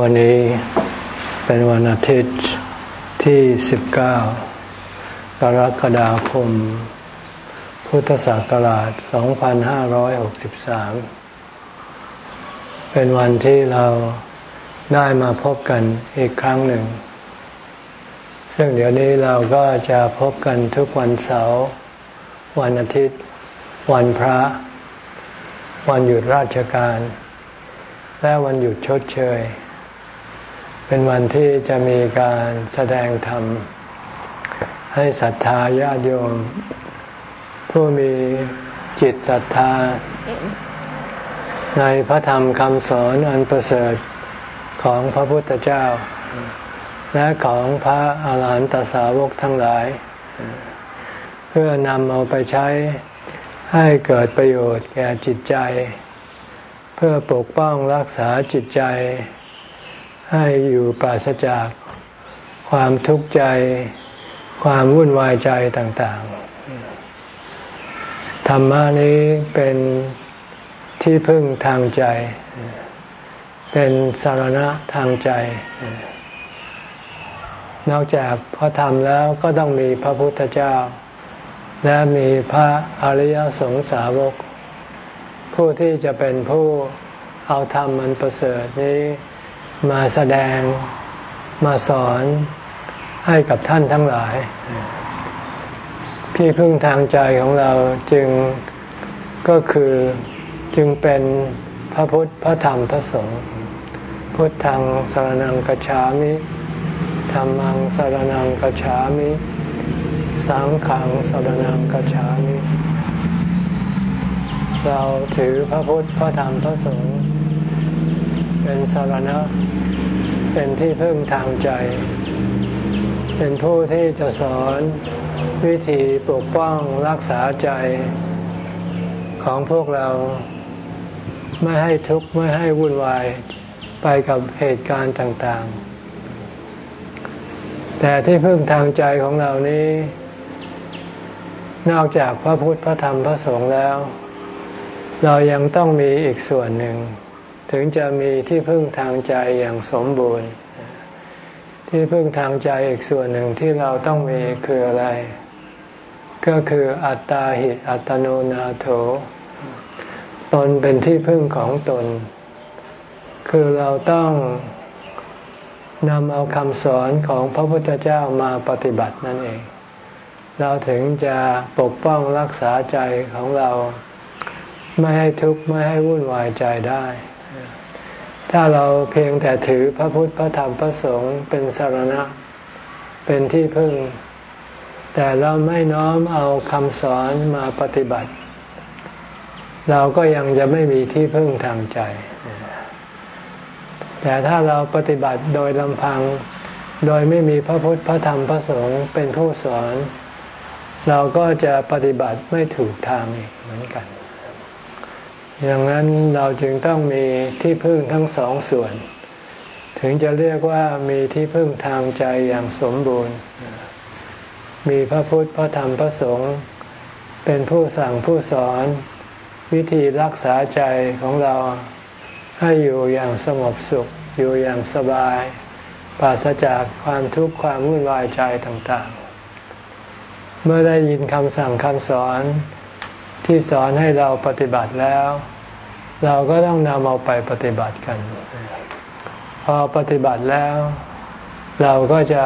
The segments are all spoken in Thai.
วันนี้เป็นวันอาทิตย์ที่ 19 กรกฎาคม พุทธศักราช 2563 เป็นวันที่เราได้มาพบกันอีกครั้งหนึ่ง ซึ่งเดี๋ยวนี้เราก็จะพบกันทุกวันเสาร์ วันอาทิตย์ วันพระ วันหยุดราชการ และวันหยุดชดเชย เป็นวันที่จะมีการแสดงธรรม ให้ศรัทธาญาติโยม ผู้มีจิตศรัทธา ในพระธรรมคำสอนอันประเสริฐของพระพุทธเจ้า และของพระอาหารหันตสาวกทั้งหลาย เพื่อนำเอาไปใช้ให้เกิดประโยชน์แก่จิตใจ เพื่อปกป้องรักษาจิตใจ ให้อยู่ปราศจากความทุกข์ใจ ความวุ่นวายใจต่าง ๆ ธรรมะนี้เป็นที่พึ่งทางใจ เป็นสารณะทางใจ นอกจากพระธรรมแล้วก็ต้องมีพระพุทธเจ้า และมีพระอริยสงสาวก ผู้ที่จะเป็นผู้เอาธรรมมันประเสริฐนี้ มาแสดงมาสอนให้กับท่านทั้งหลาย ที่พึ่งทางใจของเราจึงก็คือจึงเป็นพระพุทธพระธรรมพระสงฆ์พุทธังสารนังกัจฉามิธรรมังสารนังกัจฉามิสังขังสารนังกัจฉามิเราถือพระพุทธพระธรรมพระสงฆ์ เป็นสารณะ เป็นที่พึ่งทางใจ เป็นผู้ที่จะสอนวิธีปกป้องรักษาใจของพวกเราไม่ให้ทุกข์ไม่ให้วุ่นวายไปกับเหตุการณ์ต่างๆ แต่ที่พึ่งทางใจของเรานี้ นอกจากพระพุทธพระธรรมพระสงฆ์แล้ว เรายังต้องมีอีกส่วนหนึ่ง ถึงจะมีที่พึ่งทางใจอย่างสมบูรณ์ ที่พึ่งทางใจอีกส่วนหนึ่งที่เราต้องมีคืออะไร ก็คืออัตตาหิอัตโนนาโถ ตนเป็นที่พึ่งของตน คือเราต้องนำเอาคำสอนของพระพุทธเจ้ามาปฏิบัตินั่นเอง เราถึงจะปกป้องรักษาใจของเรา ไม่ให้ทุกข์ไม่ให้วุ่นวายใจได้ ถ้าเราเพียงแต่ถือพระพุทธพระธรรมพระสงฆ์เป็นสารณะ เป็นที่พึ่ง แต่เราไม่น้อมเอาคำสอนมาปฏิบัติ เราก็ยังจะไม่มีที่พึ่งทางใจ แต่ถ้าเราปฏิบัติโดยลำพัง โดยไม่มีพระพุทธพระธรรมพระสงฆ์เป็นผู้สอน เราก็จะปฏิบัติไม่ถูกทางอีกเหมือนกัน อย่างนั้นเราจึงต้องมีที่พึ่งทั้งสองส่วน ถึงจะเรียกว่ามีที่พึ่งทางใจอย่างสมบูรณ์ มีพระพุทธพระธรรมพระสงฆ์เป็นผู้สั่งผู้สอน วิธีรักษาใจของเราให้อยู่อย่างสงบสุข อยู่อย่างสบาย ปราศจากความทุกข์ความวุ่นวายใจต่างๆ เมื่อได้ยินคำสั่งคำสอน ที่สอนให้เราปฏิบัติแล้ว เราก็ต้องนำเอาไปปฏิบัติกัน พอปฏิบัติแล้ว เราก็จะ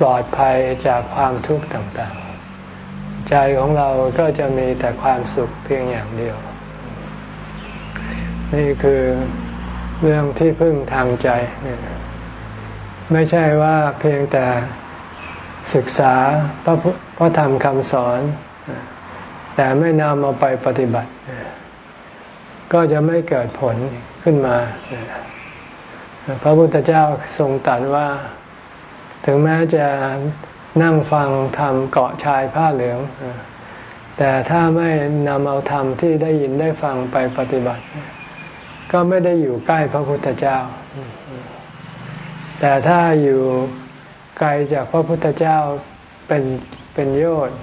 ปลอดภัยจากความทุกข์ต่างๆ ใจของเราก็จะมีแต่ความสุขเพียงอย่างเดียว นี่คือเรื่องที่พึ่งทางใจ ไม่ใช่ว่าเพียงแต่ศึกษาพระพระธรรมคำสอน แต่ไม่นำเอาไปปฏิบัติ ก็จะไม่เกิดผลขึ้นมา พระพุทธเจ้าทรงตรัสว่า ถึงแม้จะนั่งฟังธรรมเกาะชายผ้าเหลือง แต่ถ้าไม่นำเอาธรรมที่ได้ยินได้ฟังไปปฏิบัติ ก็ไม่ได้อยู่ใกล้พระพุทธเจ้า แต่ถ้าอยู่ไกลจากพระพุทธเจ้าเป็นเป็นโยชน์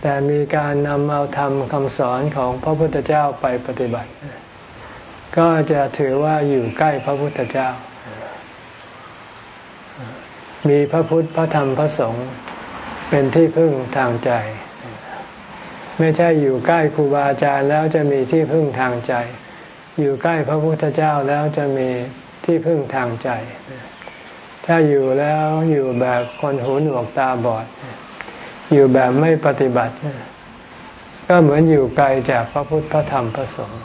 แต่มีการนำเอาธรรมคำสอนของพระพุทธเจ้าไปปฏิบัติ ก็จะถือว่าอยู่ใกล้พระพุทธเจ้า มีพระพุทธพระธรรมพระสงฆ์เป็นที่พึ่งทางใจ ไม่ใช่อยู่ใกล้ครูบาอาจารย์แล้วจะมีที่พึ่งทางใจ อยู่ใกล้พระพุทธเจ้าแล้วจะมีที่พึ่งทางใจ ถ้าอยู่แล้วอยู่แบบคนหูหนวกตาบอด อยู่แบบไม่ปฏิบัติ ก็เหมือนอยู่ไกลจากพระพุทธพระธรรมพระสงฆ์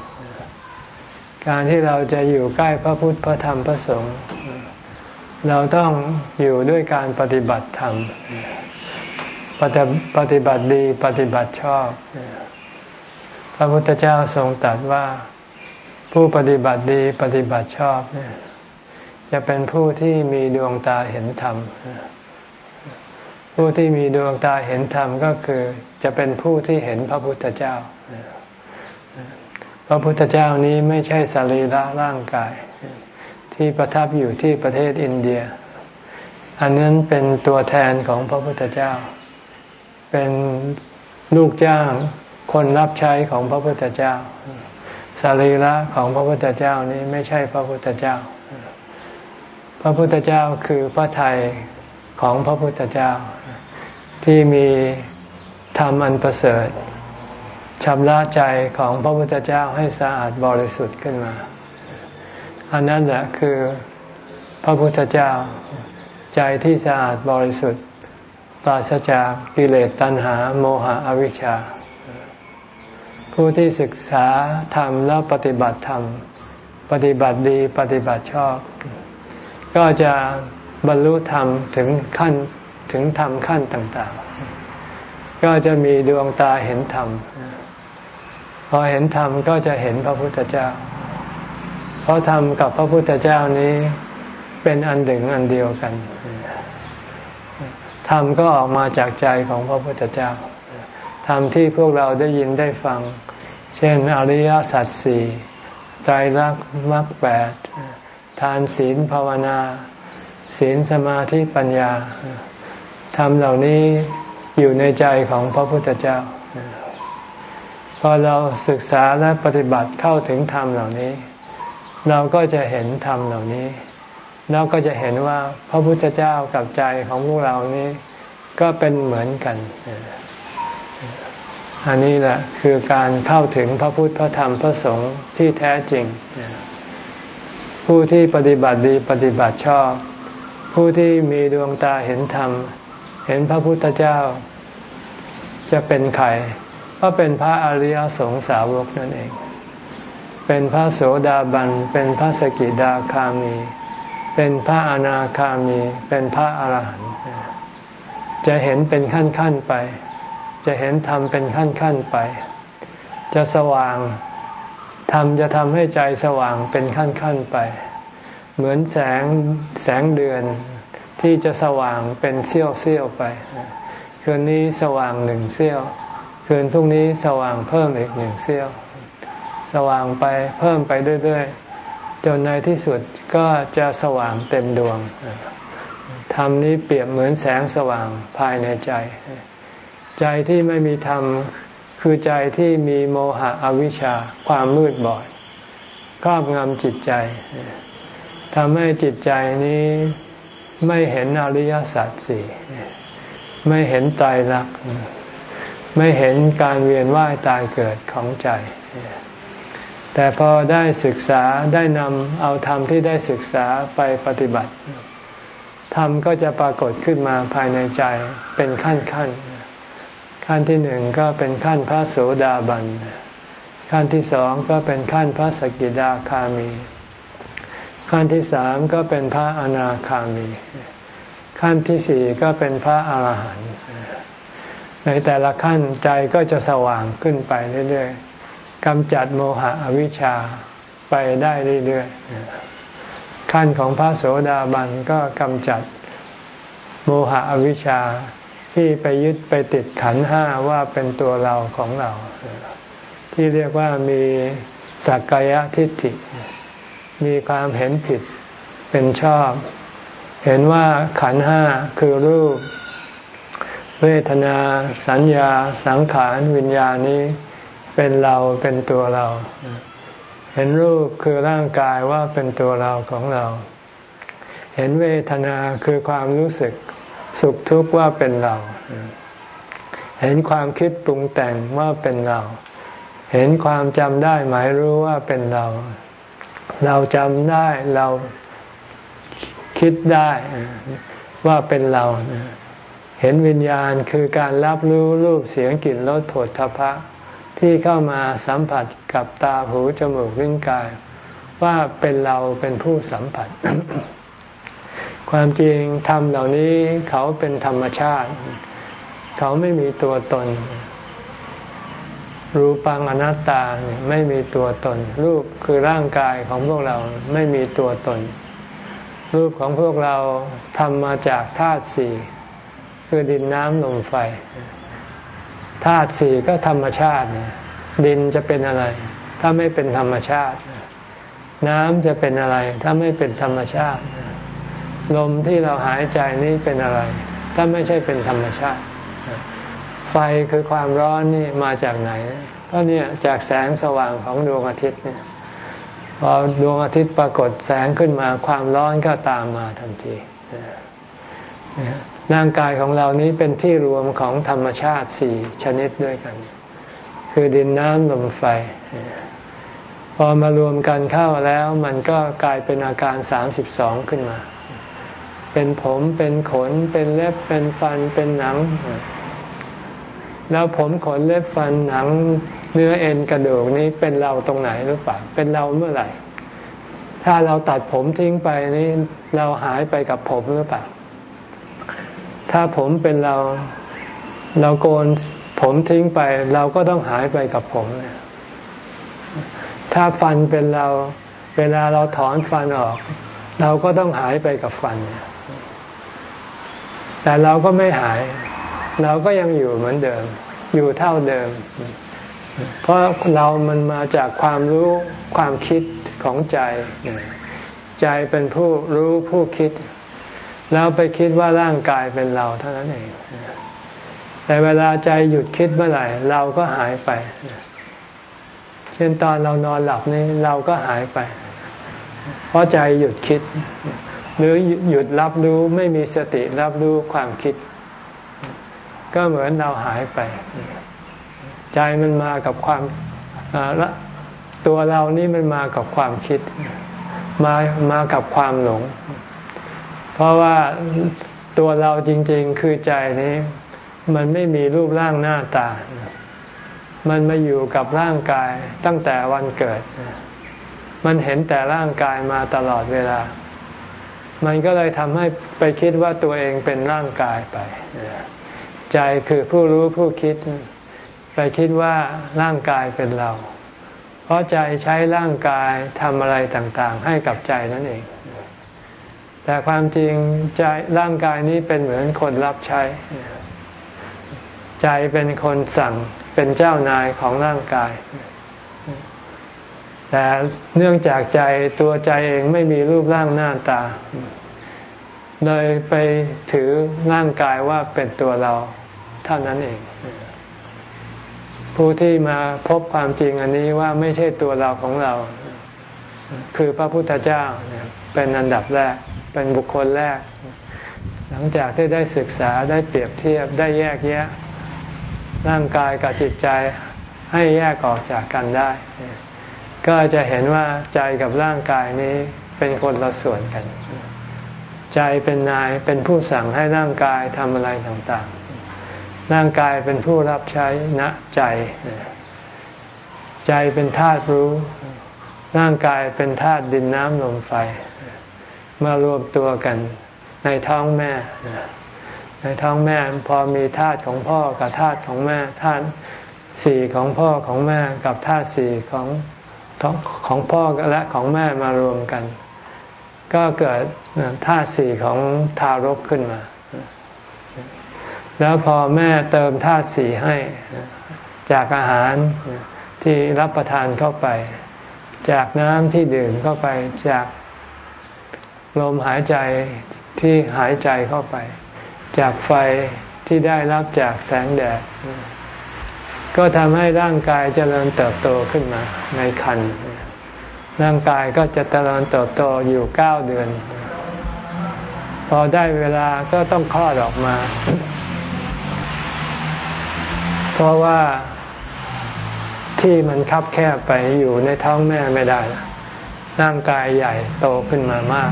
การที่เราจะอยู่ใกล้พระพุทธพระธรรมพระสงฆ์เราต้องอยู่ด้วยการปฏิบัติธรรมปฏิบัติดีปฏิบัติชอบ พระพุทธเจ้าทรงตรัสว่า ผู้ปฏิบัติดีปฏิบัติชอบ จะเป็นผู้ที่มีดวงตาเห็นธรรม ผู้ที่มีดวงตาเห็นธรรมก็คือจะเป็นผู้ที่เห็นพระพุทธเจ้า พระพุทธเจ้านี้ไม่ใช่สรีระร่างกาย ที่ประทับอยู่ที่ประเทศอินเดีย อันนั้นเป็นตัวแทนของพระพุทธเจ้า เป็นลูกจ้างคนรับใช้ของพระพุทธเจ้าสรีระของพระพุทธเจ้านี้ไม่ใช่พระพุทธเจ้า พระพุทธเจ้าคือพระไทยของพระพุทธเจ้า ที่มีธรรมอันประเสริฐชำระใจของพระพุทธเจ้าให้สะอาดบริสุทธิ์ขึ้นมา อันนั้นแหละคือพระพุทธเจ้าใจที่สะอาดบริสุทธิ์ปราศจากกิเลสตัณหาโมหะอวิชชา ผู้ที่ศึกษาธรรมแล้วปฏิบัติธรรม ปฏิบัติดีปฏิบัติชอบ ก็จะบรรลุธรรมถึงขั้น ถึงธรรมขั้นต่างๆ ก็จะมีดวงตาเห็นธรรม พอเห็นธรรมก็จะเห็นพระพุทธเจ้า เพราะธรรมกับพระพุทธเจ้านี้เป็นอันหนึ่งอันเดียวกัน ธรรมก็ออกมาจากใจของพระพุทธเจ้า ธรรมที่พวกเราได้ยินได้ฟัง เช่นอริยสัจสี่ใจรักมรรคแปดทานศีลภาวนา ศีลสมาธิปัญญา ธรรมเหล่านี้อยู่ในใจของพระพุทธเจ้า พอเราศึกษาและปฏิบัติเข้าถึงธรรมเหล่านี้ เราก็จะเห็นธรรมเหล่านี้เราก็จะเห็นว่าพระพุทธเจ้ากับใจของพวกเรานี้ ก็เป็นเหมือนกัน อันนี้แหละคือการเข้าถึงพระพุทธพระธรรมพระสงฆ์ที่แท้จริง ผู้ที่ปฏิบัติดีปฏิบัติชอบ ผู้ที่มีดวงตาเห็นธรรม เห็นพระพุทธเจ้าจะเป็นใครก็เป็นพระอริยสงสาวกนั่นเอง เป็นพระโสดาบัน เป็นพระสกิดาคามี เป็นพระอนาคามี เป็นพระอรหันต์จะเห็นเป็นขั้นขั้นไป จะเห็นธรรมเป็นขั้นขั้นไป จะสว่างธรรมจะทำให้ใจสว่างเป็นขั้นขั้นไป เหมือนแสงแสงเดือน ที่จะสว่างเป็นเสี้ยวเสี้ยวไป คืนนี้สว่างหนึ่งเสี้ยว คืนพรุ่งนี้สว่างเพิ่มอีกหนึ่งเสี้ยว สว่างไปเพิ่มไปเรื่อยๆจนในที่สุดก็จะสว่างเต็มดวงธรรมนี้เปรียบเหมือนแสงสว่างภายในใจ ใจที่ไม่มีธรรมคือใจที่มีโมหะอวิชชาความมืดบอดครอบงำจิตใจทำให้จิตใจนี้ ไม่เห็นอริยสัจสี่ไม่เห็นไตรลัก ไม่เห็นการเวียนว่ายตายเกิดของใจ แต่พอได้ศึกษาได้นำเอาธรรมที่ได้ศึกษาไปปฏิบัติธรรมก็จะปรากฏขึ้นมาภายในใจเป็นขั้นขั้นขั้นที่หนึ่งก็เป็นขั้นพระโสดาบัน ขั้นที่สองก็เป็นขั้นพระสกิดาคามี ขั้นที่สามก็เป็นพระอนาคามี ขั้นที่สี่ก็เป็นพระอาหารหันต์ในแต่ละขั้นใจก็จะสว่างขึ้นไปเรื่อยๆกำจัดโมหะอวิชชาไปได้เรื่อยๆขั้นของพระโสดาบันก็กำจัดโมหะอวิชชาที่ไปยึดไปติดขันห้าว่าเป็นตัวเราของเรา ที่เรียกว่ามีสักกายทิฏฐิ มีความเห็นผิดเป็นชอบ เห็นว่าขันห้าคือรูป เวทนา สัญญา สังขาร วิญญาณนี้ เป็นเราเป็นตัวเรา เห็นรูปคือร่างกายว่าเป็นตัวเราของเรา เห็นเวทนาคือความรู้สึกสุขทุกข์ว่าเป็นเรา เห็นความคิดปรุงแต่งว่าเป็นเรา เห็นความจำได้หมายรู้ว่าเป็นเรา เราจำได้เราคิดได้ว่าเป็นเราเห็นวิญญาณคือการรับรู้รูปเสียงกลิ่นรสผลทพะ ที่เข้ามาสัมผัสกับตาหูจมูกลิ้นกาย ว่าเป็นเราเป็นผู้สัมผัส ความจริงธรรมเหล่านี้เขาเป็นธรรมชาติ เขาไม่มีตัวตน รูปังอนัตตาไม่มีตัวตน รูปคือร่างกายของพวกเราไม่มีตัวตน รูปของพวกเราทำมาจากธาตุสี่คือดินน้ำลมไฟธาตุสี่ก็ธรรมชาติดินจะเป็นอะไร ถ้าไม่เป็นธรรมชาติ น้ำจะเป็นอะไร ถ้าไม่เป็นธรรมชาติ ลมที่เราหายใจนี้เป็นอะไร ถ้าไม่ใช่เป็นธรรมชาติ ไฟคือความร้อนนี่มาจากไหน ก็เนี่ยจากแสงสว่างของดวงอาทิตย์เนี่ยพอดวงอาทิตย์ปรากฏแสงขึ้นมาความร้อนก็ตามมาทันทีร่างกายของเรานี้เป็นที่รวมของธรรมชาติสี่ชนิดด้วยกัน คือดินน้ำลมไฟ พอมารวมกันเข้าแล้วมันก็กลายเป็นอาการสามสิบสองขึ้นมา เป็นผมเป็นขนเป็นเล็บเป็นฟันเป็นหนัง แล้วผมขนเล็บฟันหนังเนื้อเอ็นกระดูกนี้เป็นเราตรงไหนหรือเปล่าเป็นเราเมื่อไหร่ ถ้าเราตัดผมทิ้งไปนี่เราหายไปกับผมหรือเปล่าถ้าผมเป็นเราเราโกนผมทิ้งไป เราก็ต้องหายไปกับผมเนี่ยถ้าฟันเป็นเราเวลาเราถอนฟันออก เราก็ต้องหายไปกับฟัน แต่เราก็ไม่หาย เราก็ยังอยู่เหมือนเดิม อยู่เท่าเดิม เพราะเรามันมาจากความรู้ความคิดของใจ ใจเป็นผู้รู้ผู้คิด แล้วไปคิดว่าร่างกายเป็นเราเท่านั้นเอง แต่เวลาใจหยุดคิดเมื่อไหร่ เราก็หายไป เช่นตอนเรานอนหลับนี่เราก็หายไป เพราะใจหยุดคิด หรือหยุดรับรู้ไม่มีสติรับรู้ความคิด ก็เหมือนเราหายไป ใจมันมากับความตัวเรานี่มันมากับความคิด มามากับความหลง เพราะว่าตัวเราจริง ๆ คือใจนี้ มันไม่มีรูปร่างหน้าตา มันมาอยู่กับร่างกายตั้งแต่วันเกิด มันเห็นแต่ร่างกายมาตลอดเวลา มันก็เลยทำให้ไปคิดว่าตัวเองเป็นร่างกายไป ใจคือผู้รู้ผู้คิด ไปคิดว่าร่างกายเป็นเรา เพราะใจใช้ร่างกายทำอะไรต่างๆ ให้กับใจนั่นเอง แต่ความจริงใจร่างกายนี้เป็นเหมือนคนรับใช้ ใจเป็นคนสั่งเป็นเจ้านายของร่างกาย แต่เนื่องจากใจตัวใจเองไม่มีรูปร่างหน้าตา เลยไปถือร่างกายว่าเป็นตัวเราเท่านั้นเอง ผู้ที่มาพบความจริงอันนี้ว่าไม่ใช่ตัวเราของเรา คือพระพุทธเจ้าเป็นอันดับแรก เป็นบุคคลแรก หลังจากที่ได้ศึกษาได้เปรียบเทียบได้แยกแยะ ร่างกายกับจิตใจให้แยกออกจากกันได้ ก็จะเห็นว่าใจกับร่างกายนี้เป็นคนละส่วนกัน ใจเป็นนายเป็นผู้สั่งให้ร่างกายทำอะไรต่างๆ ร่างกายเป็นผู้รับใช้ณใจ ใจเป็นธาตุรู้ ร่างกายเป็นธาตุดินน้ำลมไฟ มารวมตัวกันในท้องแม่ ในท้องแม่พอมีธาตุของพ่อกับธาตุของแม่ธาตุสี่ของพ่อของแม่กับธาตุสี่ของของพ่อและของแม่มารวมกัน ก็เกิดธาตุสี่ของทารกขึ้นมา แล้วพอแม่เติมธาตุสี่ให้จากอาหารที่รับประทานเข้าไป จากน้ำที่ดื่มเข้าไปจากลมหายใจที่หายใจเข้าไป จากไฟที่ได้รับจากแสงแดด ก็ทำให้ร่างกายเจริญเติบโตขึ้นมาในคัน ร่างกายก็จะเจริญเติบโตอยู่เก้าเดือน พอได้เวลาก็ต้องคลอดออกมา เพราะว่าที่มันคับแคบไปอยู่ในท้องแม่ไม่ได้ ร่างกายใหญ่โตขึ้นมามาก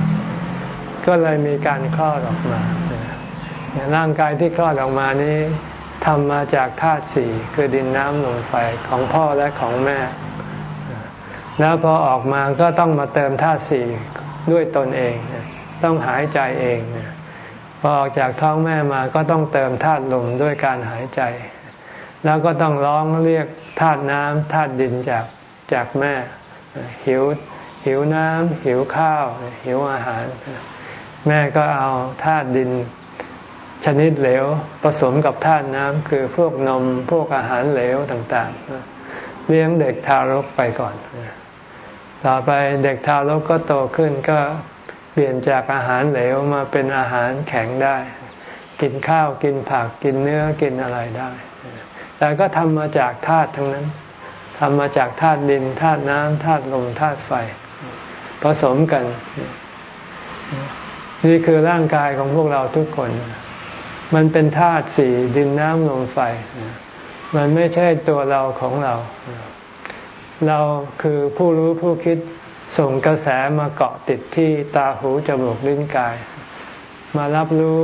ก็เลยมีการคลอดออกมา ร่างกายที่คลอดออกมานี้ทำมาจากธาตุสี่คือดินน้ำลมไฟของพ่อและของแม่ แล้วพอออกมาก็ต้องมาเติมธาตุสี่ด้วยตนเอง ต้องหายใจเองพอออกจากท้องแม่มาก็ต้องเติมธาตุลมด้วยการหายใจ แล้วก็ต้องร้องเรียกธาตุน้ำธาตุดินจากจากแม่ หิวหิวน้ำหิวข้าว หิวอาหาร แม่ก็เอาธาตุดินชนิดเหลวผสมกับธาตุน้ำคือพวกนมพวกอาหารเหลวต่างๆ เลี้ยงเด็กทารกไปก่อน ต่อไปเด็กทารกก็โตขึ้นก็เปลี่ยนจากอาหารเหลวมาเป็นอาหารแข็งได้ กินข้าวกินผักกินเนื้อกินอะไรได้ แต่ก็ทำมาจากธาตุทั้งนั้นทำมาจากธาตุดินธาตุน้ำธาตุลมธาตุไฟ ผสมกัน นี่คือร่างกายของพวกเราทุกคน มันเป็นธาตุสี่ดินน้ำลมไฟ มันไม่ใช่ตัวเราของเรา เราคือผู้รู้ผู้คิดส่งกระแสมาเกาะติดที่ตาหูจมูกลิ้นกาย มารับรู้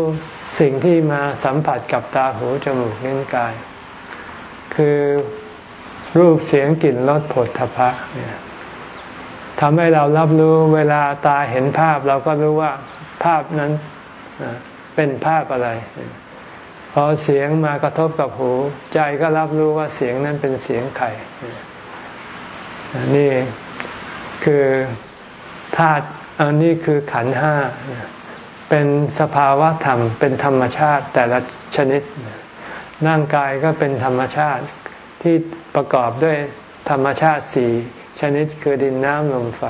สิ่งที่มาสัมผัสกับตาหูจมูกลิ้นกาย คือรูปเสียงกลิ่นรสผลทพะทำให้เรารับรู้เวลาตาเห็นภาพ เราก็รู้ว่าภาพนั้นเป็นภาพอะไร พอเสียงมากระทบกับหู ใจก็รับรู้ว่าเสียงนั้นเป็นเสียงใคร นี่คือธาตุอันนี้คือขันห้า เป็นสภาวะธรรม เป็นธรรมชาติแต่ละชนิด ร่างกายก็เป็นธรรมชาติที่ประกอบด้วยธรรมชาติสี่ชนิดคือดินน้ำลมไฟ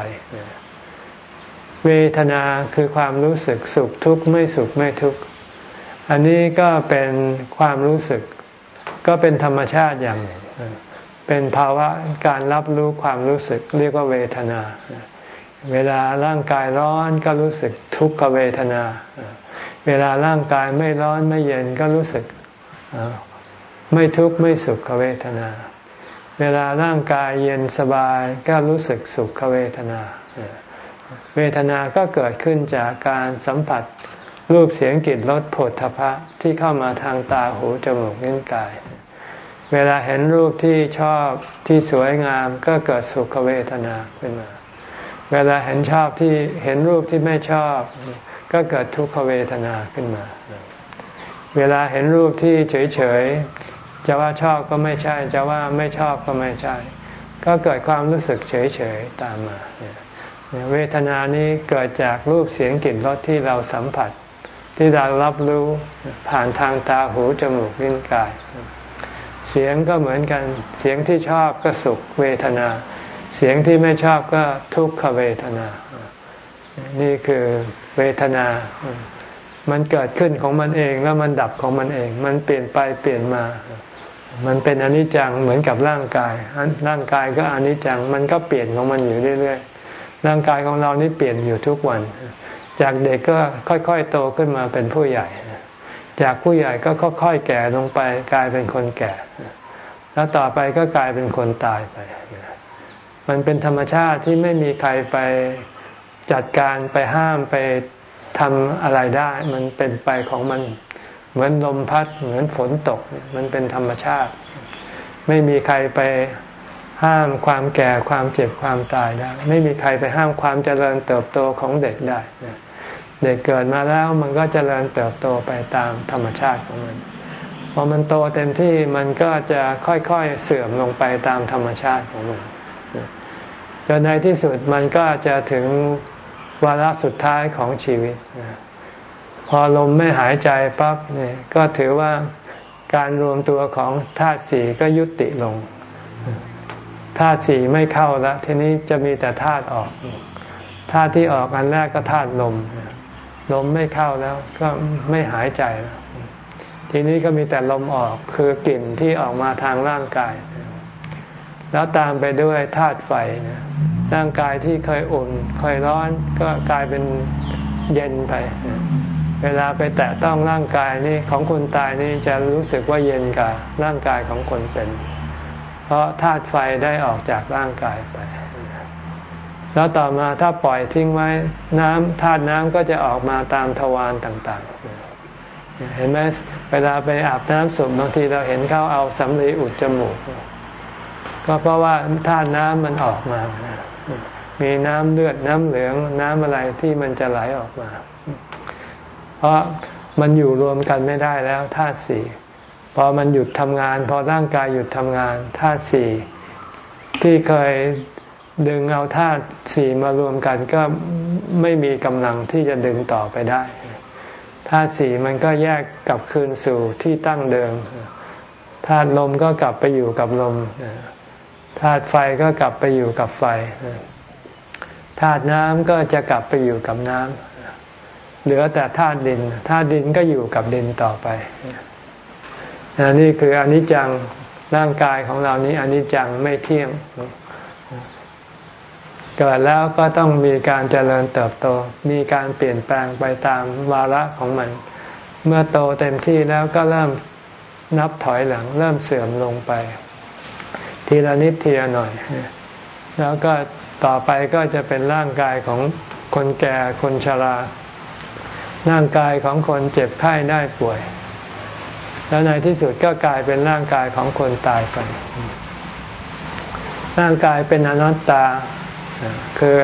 เวทนาคือความรู้สึกสุขทุกข์ไม่สุขไม่ทุกข์อันนี้ก็เป็นความรู้สึก ก็เป็นธรรมชาติอย่างหนึ่ง เป็นภาวะการรับรู้ความรู้สึกเรียกว่าเวทนา เวลาร่างกายร้อนก็รู้สึกทุกขเวทนา เวลาร่างกายไม่ร้อนไม่เย็นก็รู้สึกไม่ทุกข์ไม่สุขเวทนา เวลาร่างกายเย็นสบายก็รู้สึกสุขเวทนา เวทนาก็เกิดขึ้นจากการสัมผัสรูปเสียงกลิ่นรสผลทพะที่เข้ามาทางตาหูจมูกนิ้วกาย เวลาเห็นรูปที่ชอบที่สวยงามก็เกิดสุขเวทนาขึ้นมา เวลาเห็นชอบที่เห็นรูปที่ไม่ชอบ ก็เกิดทุกขเวทนาขึ้นมา เวลาเห็นรูปที่เฉยๆจะว่าชอบก็ไม่ใช่ จะว่าไม่ชอบก็ไม่ใช่ ก็เกิดความรู้สึกเฉยๆตามมา เวทนานี้เกิดจากรูปเสียงกลิ่นรสที่เราสัมผัส ที่เรารับรู้ผ่านทางตาหูจมูกลิ้นกาย เสียงก็เหมือนกัน เสียงที่ชอบก็สุขเวทนา เสียงที่ไม่ชอบก็ทุกขเวทนา นี่คือเวทนา มันเกิดขึ้นของมันเองแล้วมันดับของมันเอง มันเปลี่ยนไปเปลี่ยนมา มันเป็นอนิจจังเหมือนกับร่างกาย ร่างกายก็อนิจจัง มันก็เปลี่ยนของมันอยู่เรื่อยๆ ร่างกายของเรานี่เปลี่ยนอยู่ทุกวัน จากเด็กก็ค่อยๆโตขึ้นมาเป็นผู้ใหญ่ จากผู้ใหญ่ก็ค่อยๆแก่ลงไปกลายเป็นคนแก่ แล้วต่อไปก็กลายเป็นคนตายไป มันเป็นธรรมชาติที่ไม่มีใครไปจัดการไปห้ามไปทำอะไรได้ มันเป็นไปของมันเหมือนลมพัดเหมือนฝนตก มันเป็นธรรมชาติ ไม่มีใครไปห้ามความแก่ความเจ็บความตายได้ ไม่มีใครไปห้ามความเจริญเติบโตของเด็กได้ เด็กเกิดมาแล้วมันก็จเจริญเติบโตไปตามธรรมชาติของมันพอมันโตเต็มที่มันก็จะค่อยๆเสื่อมลงไปตามธรรมชาติของมันจนในที่สุดมันก็จะถึงวาระสุดท้ายของชีวิต พอลมไม่หายใจปั๊บเนี่ยก็ถือว่าการรวมตัวของธาตุสี่ก็ยุติลงธาตุสี่ไม่เข้าแล้วทีนี้จะมีแต่ธาตุออกธาตุที่ออกอันแรกก็ธาตุลม ลมไม่เข้าแล้วก็ไม่หายใจแล้วทีนี้ก็มีแต่ลมออกคือกลิ่นที่ออกมาทางร่างกาย แล้วตามไปด้วยธาตุไฟร่างกายที่เคยอุ่นเคยร้อนก็กลายเป็นเย็นไป เวลาไปแตะต้องร่างกายนี่ของคนตายนี่จะรู้สึกว่าเย็นกว่าร่างกายของคนเป็น เพราะธาตุไฟได้ออกจากร่างกายไป แล้วต่อมาถ้าปล่อยทิ้งไว้น้ำธาตุน้ำก็จะออกมาตามทวารต่างๆ เห็นไหมเวลาไปอาบน้ำสุบบางทีเราเห็นเขาเอาสำลีอุดจมูก ก็เพราะว่าธาตุน้ำมันออกมา มีน้ำเลือดน้ำเหลืองน้ำอะไรที่มันจะไหลออกมา เพราะมันอยู่รวมกันไม่ได้แล้วธาตุสี่พอมันหยุดทำงาน พอร่างกายหยุดทำงานธาตุสี่ที่เคย ดึงเอาธาตุสี่มารวมกันก็ไม่มีกำลังที่จะดึงต่อไปได้ธาตุสี่มันก็แยกกลับคืนสู่ที่ตั้งเดิมธาตุลมก็กลับไปอยู่กับลมธาตุไฟก็กลับไปอยู่กับไฟธาตุน้ำก็จะกลับไปอยู่กับน้ำเหลือแต่ธาตุดินธาตุดินก็อยู่กับดินต่อไปนี่คืออนิจจังร่างกายของเรานี้อนิจจังไม่เที่ยง เกิดแล้วก็ต้องมีการเจริญเติบโต มีการเปลี่ยนแปลงไปตามวาระของมัน เมื่อโตเต็มที่แล้วก็เริ่มนับถอยหลัง เริ่มเสื่อมลงไป ทีละนิดทีละหน่อย แล้วก็ต่อไปก็จะเป็นร่างกายของคนแก่คนชรา ร่างกายของคนเจ็บไข้ได้ป่วย แล้วในที่สุดก็กลายเป็นร่างกายของคนตายไป ร่างกายเป็นอนัตตา คือ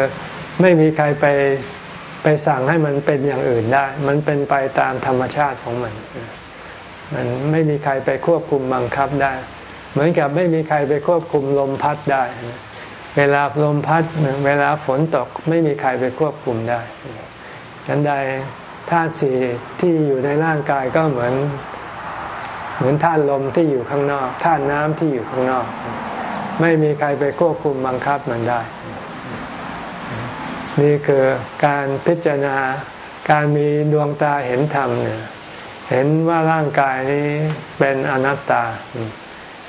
ไม่มีใครไปไปสั่งให้มันเป็นอย่างอื่นได้ มันเป็นไปตามธรรมชาติของมัน มันไม่มีใครไปควบคุมบังคับได้ เหมือนกับไม่มีใครไปควบคุมลมพัดได้ เวลาลมพัดเวลาฝนตกไม่มีใครไปควบคุมได้ฉันใดธาตุสี่ที่อยู่ในร่างกายก็เหมือน เหมือนธาตุลมที่อยู่ข้างนอกธาตุน้ำที่อยู่ข้างนอก ไม่มีใครไปควบคุมบังคับมันได้ นี่คือการพิจารณาการมีดวงตาเห็นธรรมเนี่ยเห็นว่าร่างกายนี้เป็นอนัตตา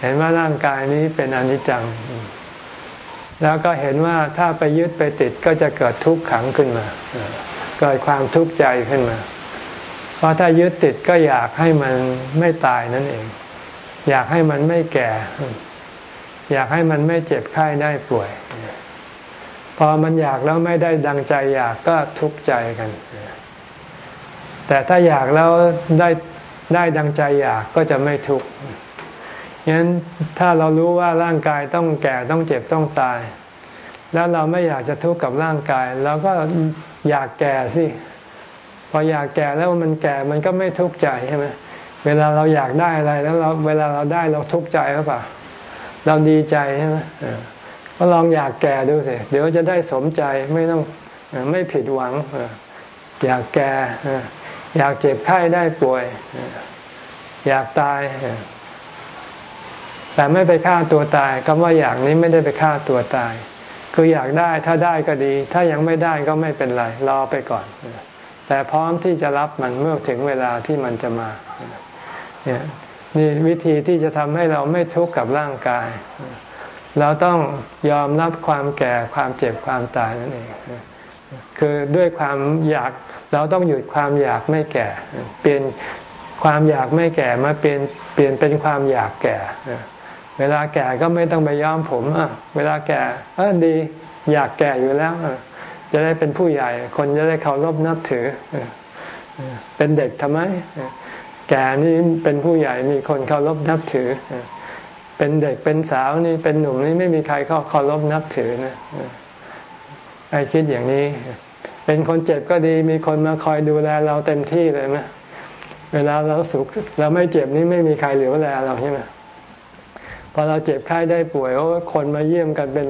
เห็นว่าร่างกายนี้เป็นอนิจจัง แล้วก็เห็นว่าถ้าไปยึดไปติดก็จะเกิดทุกข์ขังขึ้นมา เกิดความทุกข์ใจขึ้นมา เพราะถ้ายึดติดก็อยากให้มันไม่ตายนั่นเอง อยากให้มันไม่แก่ อยากให้มันไม่เจ็บไข้ได้ป่วย พอมันอยากแล้วไม่ได้ดังใจอยากก็ทุกข์ใจกัน แต่ถ้าอยากแล้วได้ได้ดังใจอยากก็จะไม่ทุกข์งั้นถ้าเรารู้ว่าร่างกายต้องแก่ต้องเจ็บต้องตาย แล้วเราไม่อยากจะทุกข์กับร่างกายเราก็อยากแก่สิพออยากแก่แล้วมันแก่มันก็ไม่ทุกข์ใจใช่ไหมเวลาเราอยากได้อะไรแล้วเราเวลาเราได้เราทุกข์ใจหรือเปล่าเราดีใจใช่ไหม ก็ลองอยากแก่ดูสิเดี๋ยวจะได้สมใจไม่ต้องไม่ผิดหวัง อยากแก่ อยากเจ็บไข้ได้ป่วย อยากตาย แต่ไม่ไปฆ่าตัวตายคำว่าอยากนี้ไม่ได้ไปฆ่าตัวตาย คืออยากได้ถ้าได้ก็ดี ถ้ายังไม่ได้ก็ไม่เป็นไร รอไปก่อน แต่พร้อมที่จะรับมันเมื่อถึงเวลาที่มันจะมาเนี่ยนี่วิธีที่จะทำให้เราไม่ทุกข์กับร่างกาย เราต้องยอมรับความแก่ความเจ็บความตายนั่นเองคือด้วยความอยากเราต้องหยุดความอยากไม่แก่ เปลี่ยนความอยากไม่แก่มาเปลี่ยนเปลี่ยนเป็นความอยากแก่ เวลาแก่ก็ไม่ต้องไปย้อมผมเวลาแก่เออดี อยากแก่อยู่แล้วจะได้เป็นผู้ใหญ่ คนจะได้เคารพนับถือ เป็นเด็กทำไม แก่นี่เป็นผู้ใหญ่มีคนเคารพนับถือ เป็นเด็กเป็นสาวนี่เป็นหนุ่มนี่ไม่มีใครเขาเคารพนับถือนะไอ้คิดอย่างนี้ เป็นคนเจ็บก็ดี มีคนมาคอยดูแลเราเต็มที่เลยไหมเวลาเราสุขเราไม่เจ็บนี่ไม่มีใครเหลียวแลเราใช่ไหมพอเราเจ็บไข้ได้ป่วยโอ้คนมาเยี่ยมกันเป็น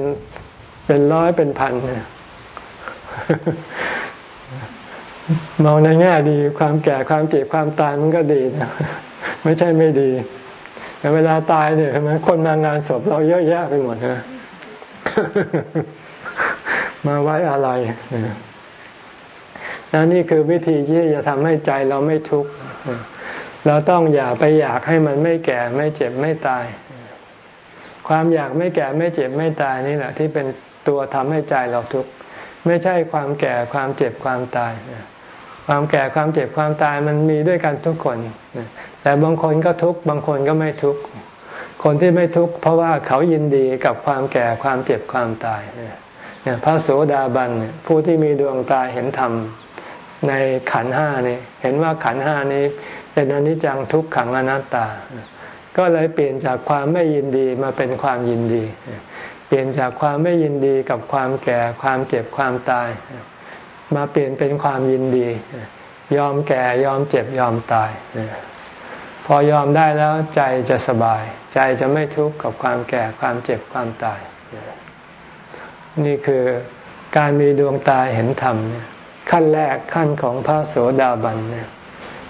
เป็นร้อยเป็นพันเนี่ยมองในแง่ดีความแก่ความเจ็บความตายมันก็ดีนะไม่ใช่ไม่ดี แต่เวลาตายเนี่ยใช่ไหมคนมางานศพเราเยอะแยะไปหมดนะมาไว้อะไรนั่นนี่คือวิธีที่จะทำให้ใจเราไม่ทุกข์เราต้องอย่าไปอยากให้มันไม่แก่ไม่เจ็บไม่ตาย ความอยากไม่แก่ไม่เจ็บไม่ตายนี่แหละที่เป็นตัวทำให้ใจเราทุกข์ไม่ใช่ความแก่ความเจ็บความตาย ความแก่ความเจ็บความตายมันมีด้วยกันทุกคน แต่บางคนก็ทุกข์บางคนก็ไม่ทุกข์คนที่ไม่ทุกข์เพราะว่าเขายินดีกับความแก่ความเจ็บความตายพระโสดาบันผู้ที่มีดวงตาเห็นธรรมในขันห้านี่เห็นว่าขันห้านี้เป็นอนิจจังทุกขังอนัตตา ก็เลยเปลี่ยนจากความไม่ยินดีมาเป็นความยินดี เปลี่ยนจากความไม่ยินดีกับความแก่ความเจ็บความตาย มาเปลี่ยนเป็นความยินดี ยอมแก่ยอมเจ็บยอมตาย พอยอมได้แล้วใจจะสบาย ใจจะไม่ทุกข์กับความแก่ความเจ็บความตาย นี่คือการมีดวงตาเห็นธรรมขั้นแรกขั้นของพระโสดาบันเนี่ย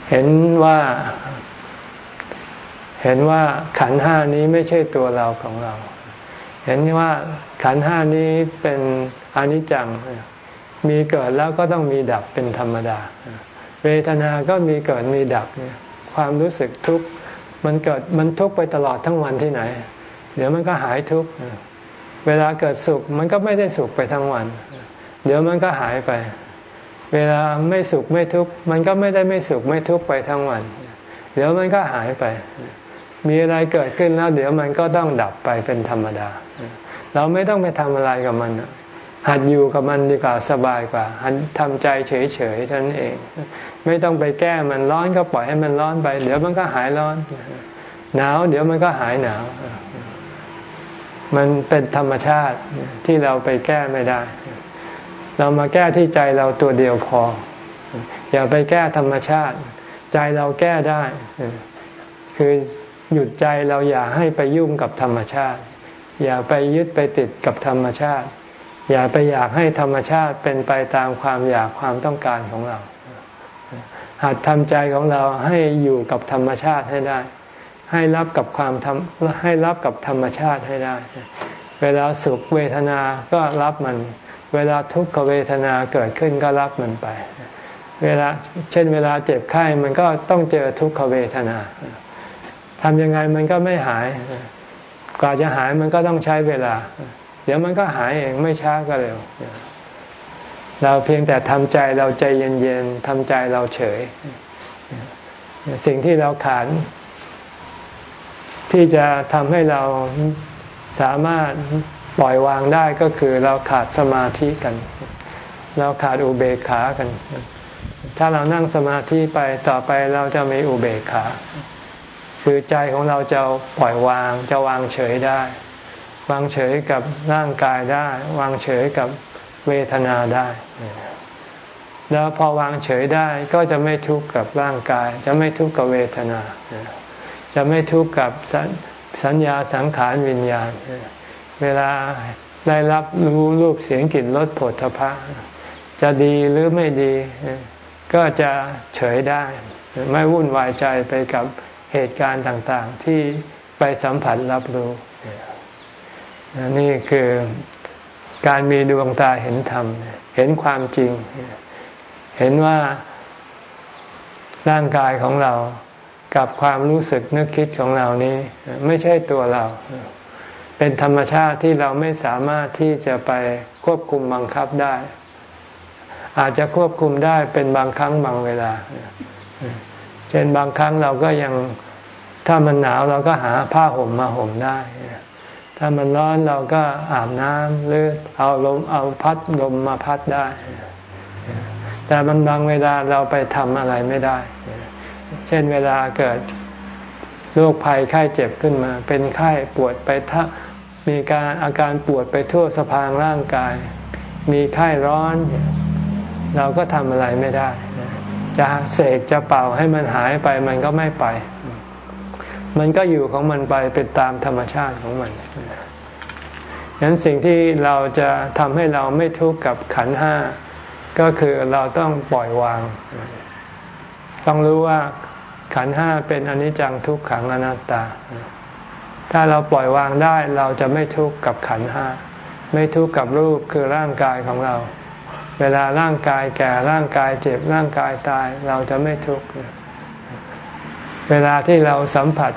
เห็นว่าเห็นว่าขันห้านี้ไม่ใช่ตัวเราของเรา เห็นว่าขันห้านี้เป็นอนิจจัง มีเกิดแล้วก็ต้องมีดับเป็นธรรมดา เวทนาก็มีเกิดมีดับเนี่ยความรู้สึกทุกข์มันเกิดมันทุกข์ไปตลอดทั้งวันที่ไหน เดี๋ยวมันก็หายทุกข์เวลาเกิดสุขมันก็ไม่ได้สุขไปทั้งวัน เดี๋ยวมันก็หายไป เวลาไม่สุขไม่ทุกข์มันก็ไม่ได้ไม่สุขไม่ทุกข์ไปทั้งวัน เดี๋ยวมันก็หายไป มีอะไรเกิดขึ้นแล้ว เดี๋ยวมันก็ต้องดับไปเป็นธรรมดา เราไม่ต้องไปทำอะไรกับมัน หัดอยู่กับมันดีกว่าสบายกว่า หัดทำใจเฉยๆท่านเอง ไม่ต้องไปแก้มันร้อนก็ปล่อยให้มันร้อนไป เดี๋ยวมันก็หายร้อน หนาว เดี๋ยวมันก็หายหนาว มันเป็นธรรมชาติที่เราไปแก้ไม่ได้ เรามาแก้ที่ใจเราตัวเดียวพอ อย่าไปแก้ธรรมชาติ ใจเราแก้ได้ คือหยุดใจเราอย่าให้ไปยุ่งกับธรรมชาติ อย่าไปยึดไปติดกับธรรมชาติ อย่าไปอยากให้ธรรมชาติเป็นไปตามความอยากความต้องการของเรา หัดทำใจของเราให้อยู่กับธรรมชาติให้ได้ ให้รับกับความทำให้รับกับธรรมชาติให้ได้ เวลาสุขเวทนาก็รับมัน เวลาทุกขเวทนาเกิดขึ้นก็รับมันไป เวลาเช่น เวลาเจ็บไข้มันก็ต้องเจอทุกขเวทนาทำยังไงมันก็ไม่หาย กว่าจะหายมันก็ต้องใช้เวลา เดี๋ยวมันก็หายเองไม่ช้าก็เร็ว เราเพียงแต่ทำใจเราใจเย็นๆทำใจเราเฉย สิ่งที่เราขาดที่จะทำให้เราสามารถปล่อยวางได้ก็คือเราขาดสมาธิกัน เราขาดอุเบกขากัน ถ้าเรานั่งสมาธิไปต่อไปเราจะมีอุเบกขา คือใจของเราจะปล่อยวางจะวางเฉยได้ วางเฉยกับร่างกายได้ วางเฉยกับเวทนาได้ แล้วพอวางเฉยได้ก็จะไม่ทุกข์กับร่างกาย จะไม่ทุกข์กับเวทนา จะไม่ทุกข์กับสัญญาสังขารวิญญาณ เวลาได้รับรู้รูปเสียงกลิ่นรสผลทพะ จะดีหรือไม่ดี ก็จะเฉยได้ ไม่วุ่นวายใจไปกับเหตุการณ์ต่างๆ ที่ไปสัมผัสรับรู้ นี่คือการมีดวงตาเห็นธรรม เห็นความจริง เห็นว่าร่างกายของเรากับความรู้สึกนึกคิดของเรานี้ ไม่ใช่ตัวเรา เป็นธรรมชาติที่เราไม่สามารถที่จะไปควบคุมบังคับได้ อาจจะควบคุมได้เป็นบางครั้งบางเวลา เช่นบางครั้งเราก็ยังถ้ามันหนาวเราก็หาผ้าห่มมาห่มได้ ถ้ามันร้อนเราก็อาบน้ำหรือเอาลมเอาพัดลมมาพัดได้ แต่มันบางเวลาเราไปทำอะไรไม่ได้ เช่นเวลาเกิดโรคภัยไข้เจ็บขึ้นมา เป็นไข้ปวดไปทะมีการอาการปวดไปทั่วสะพางร่างกาย มีไข้ร้อน เราก็ทำอะไรไม่ได้ จะเสกจะเป่าให้มันหายไปมันก็ไม่ไป มันก็อยู่ของมันไปเป็นตามธรรมชาติของมันฉะนั้นสิ่งที่เราจะทำให้เราไม่ทุกข์กับขันห้า ก็คือเราต้องปล่อยวาง ต้องรู้ว่าขันห้าเป็นอนิจจังทุกขังอนัตตา ถ้าเราปล่อยวางได้เราจะไม่ทุกข์กับขันห้า ไม่ทุกข์กับรูปคือร่างกายของเรา เวลาร่างกายแก่ร่างกายเจ็บร่างกายตาย เราจะไม่ทุกข์ เวลาที่เราสัมผัส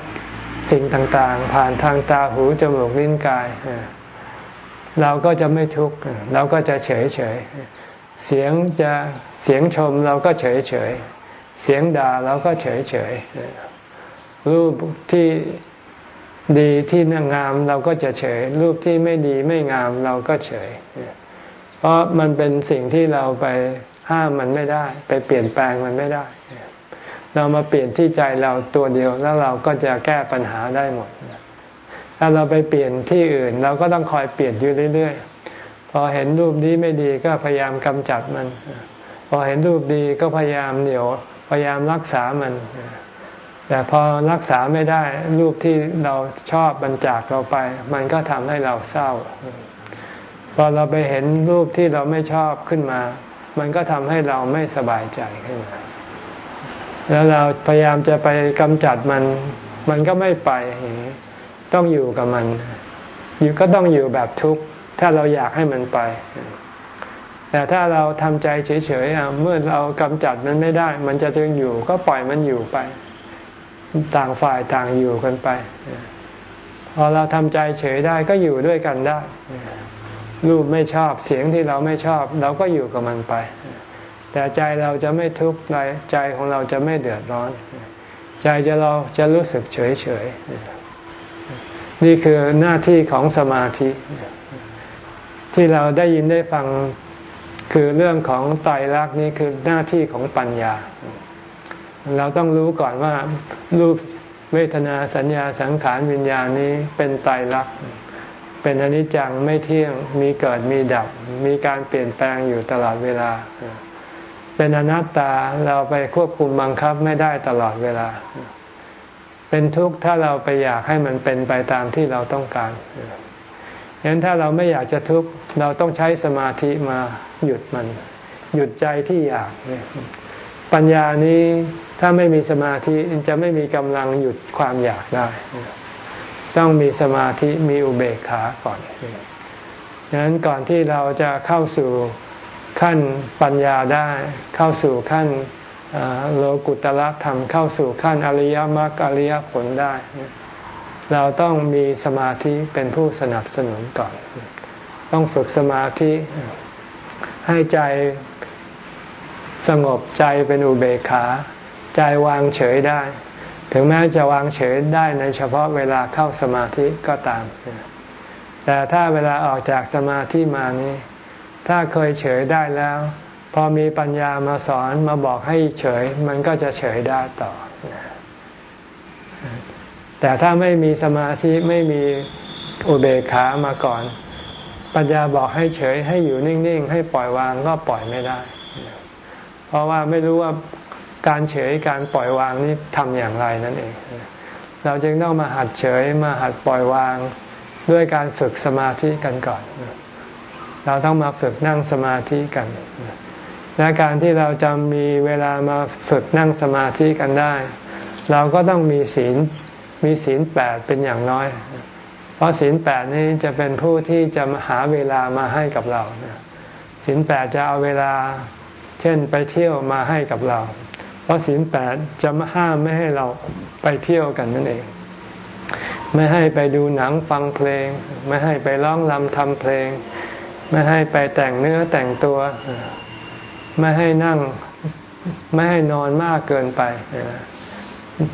สิ่งต่างๆ ผ่านทางตาหูจมูกลิ้นกาย เราก็จะไม่ทุกข์เราก็จะเฉยเฉยเสียงจะเสียงชมเราก็เฉยเฉยเสียงด่าเราก็เฉยเฉยรูปที่ดีที่น่างามเราก็จะเฉย รูปที่ไม่ดีไม่งามเราก็เฉย เพราะมันเป็นสิ่งที่เราไปห้ามมันไม่ได้ ไปเปลี่ยนแปลงมันไม่ได้ เรามาเปลี่ยนที่ใจเราตัวเดียวแล้วเราก็จะแก้ปัญหาได้หมด ถ้าเราไปเปลี่ยนที่อื่น เราก็ต้องคอยเปลี่ยนอยู่เรื่อยๆ พอเห็นรูปนี้ไม่ดีก็พยายามกำจัดมัน พอเห็นรูปดีก็พยายามเหนียว พยายามรักษามัน แต่พอรักษาไม่ได้ รูปที่เราชอบมันจากเราไป มันก็ทำให้เราเศร้า พอเราไปเห็นรูปที่เราไม่ชอบขึ้นมา มันก็ทำให้เราไม่สบายใจขึ้นมา แล้วเราพยายามจะไปกำจัดมัน มันก็ไม่ไป ต้องอยู่กับมัน อยู่ก็ต้องอยู่แบบทุกข์ ถ้าเราอยากให้มันไป แต่ถ้าเราทำใจเฉยๆเมื่อเรากำจัดมันไม่ได้ มันจะจึงอยู่ ก็ปล่อยมันอยู่ไป ต่างฝ่ายต่างอยู่กันไป พอเราทำใจเฉยได้ก็อยู่ด้วยกันได้รูปไม่ชอบเสียงที่เราไม่ชอบ เราก็อยู่กับมันไป แต่ใจเราจะไม่ทุกข์ใจของเราจะไม่เดือดร้อน ใจจะเราจะรู้สึกเฉยเฉยนี่คือหน้าที่ของสมาธิ ที่เราได้ยินได้ฟังคือเรื่องของไตรลักษณ์นี้คือหน้าที่ของปัญญา เราต้องรู้ก่อนว่า รูปเวทนาสัญญาสังขารวิญญาณนี้เป็นไตรลักษณ์เป็นอนิจจังไม่เที่ยงมีเกิดมีดับ มีการเปลี่ยนแปลงอยู่ตลอดเวลา เป็นอนัตตาเราไปควบคุมบังคับไม่ได้ตลอดเวลา เป็นทุกข์ถ้าเราไปอยากให้มันเป็นไปตามที่เราต้องการฉะนั้นถ้าเราไม่อยากจะทุกข์เราต้องใช้สมาธิมาหยุดมัน หยุดใจที่อยากปัญญานี้ถ้าไม่มีสมาธิจะไม่มีกำลังหยุดความอยากได้ ต้องมีสมาธิมีอุเบกขาก่อนดังนั้นก่อนที่เราจะเข้าสู่ ขั้นปัญญาได้ เข้าสู่ขั้นโลกุตละธรรมเข้าสู่ขั้นอริยมรรคอริยผลได้ เราต้องมีสมาธิเป็นผู้สนับสนุนก่อน ต้องฝึกสมาธิให้ใจสงบใจเป็นอุเบกขา ใจวางเฉยได้ ถึงแม้จะวางเฉยได้ในเฉพาะเวลาเข้าสมาธิก็ตาม แต่ถ้าเวลาออกจากสมาธิมานี้ ถ้าเคยเฉยได้แล้ว พอมีปัญญามาสอนมาบอกให้เฉย มันก็จะเฉยได้ต่อ แต่ถ้าไม่มีสมาธิไม่มีอุเบกขามาก่อน ปัญญาบอกให้เฉยให้อยู่นิ่ง ๆ ให้ปล่อยวางก็ปล่อยไม่ได้ เพราะว่าไม่รู้ว่าการเฉยการปล่อยวางนี้ทำอย่างไรนั่นเอง เราจึงต้องมาหัดเฉยมาหัดปล่อยวางด้วยการฝึกสมาธิกันก่อน เราต้องมาฝึกนั่งสมาธิกัน และการที่เราจะมีเวลามาฝึกนั่งสมาธิกันได้ เราก็ต้องมีศีลมีศีลแปดเป็นอย่างน้อย เพราะศีลแปดนี้จะเป็นผู้ที่จะหาเวลามาให้กับเราศีลแปดจะเอาเวลาเช่นไปเที่ยวมาให้กับเรา เพราะศีลแปดจะมาห้ามไม่ให้เราไปเที่ยวกันนั่นเอง ไม่ให้ไปดูหนังฟังเพลง ไม่ให้ไปร้องรำทำเพลง ไม่ให้ไปแต่งเนื้อแต่งตัว ไม่ให้นั่ง ไม่ให้นอนมากเกินไป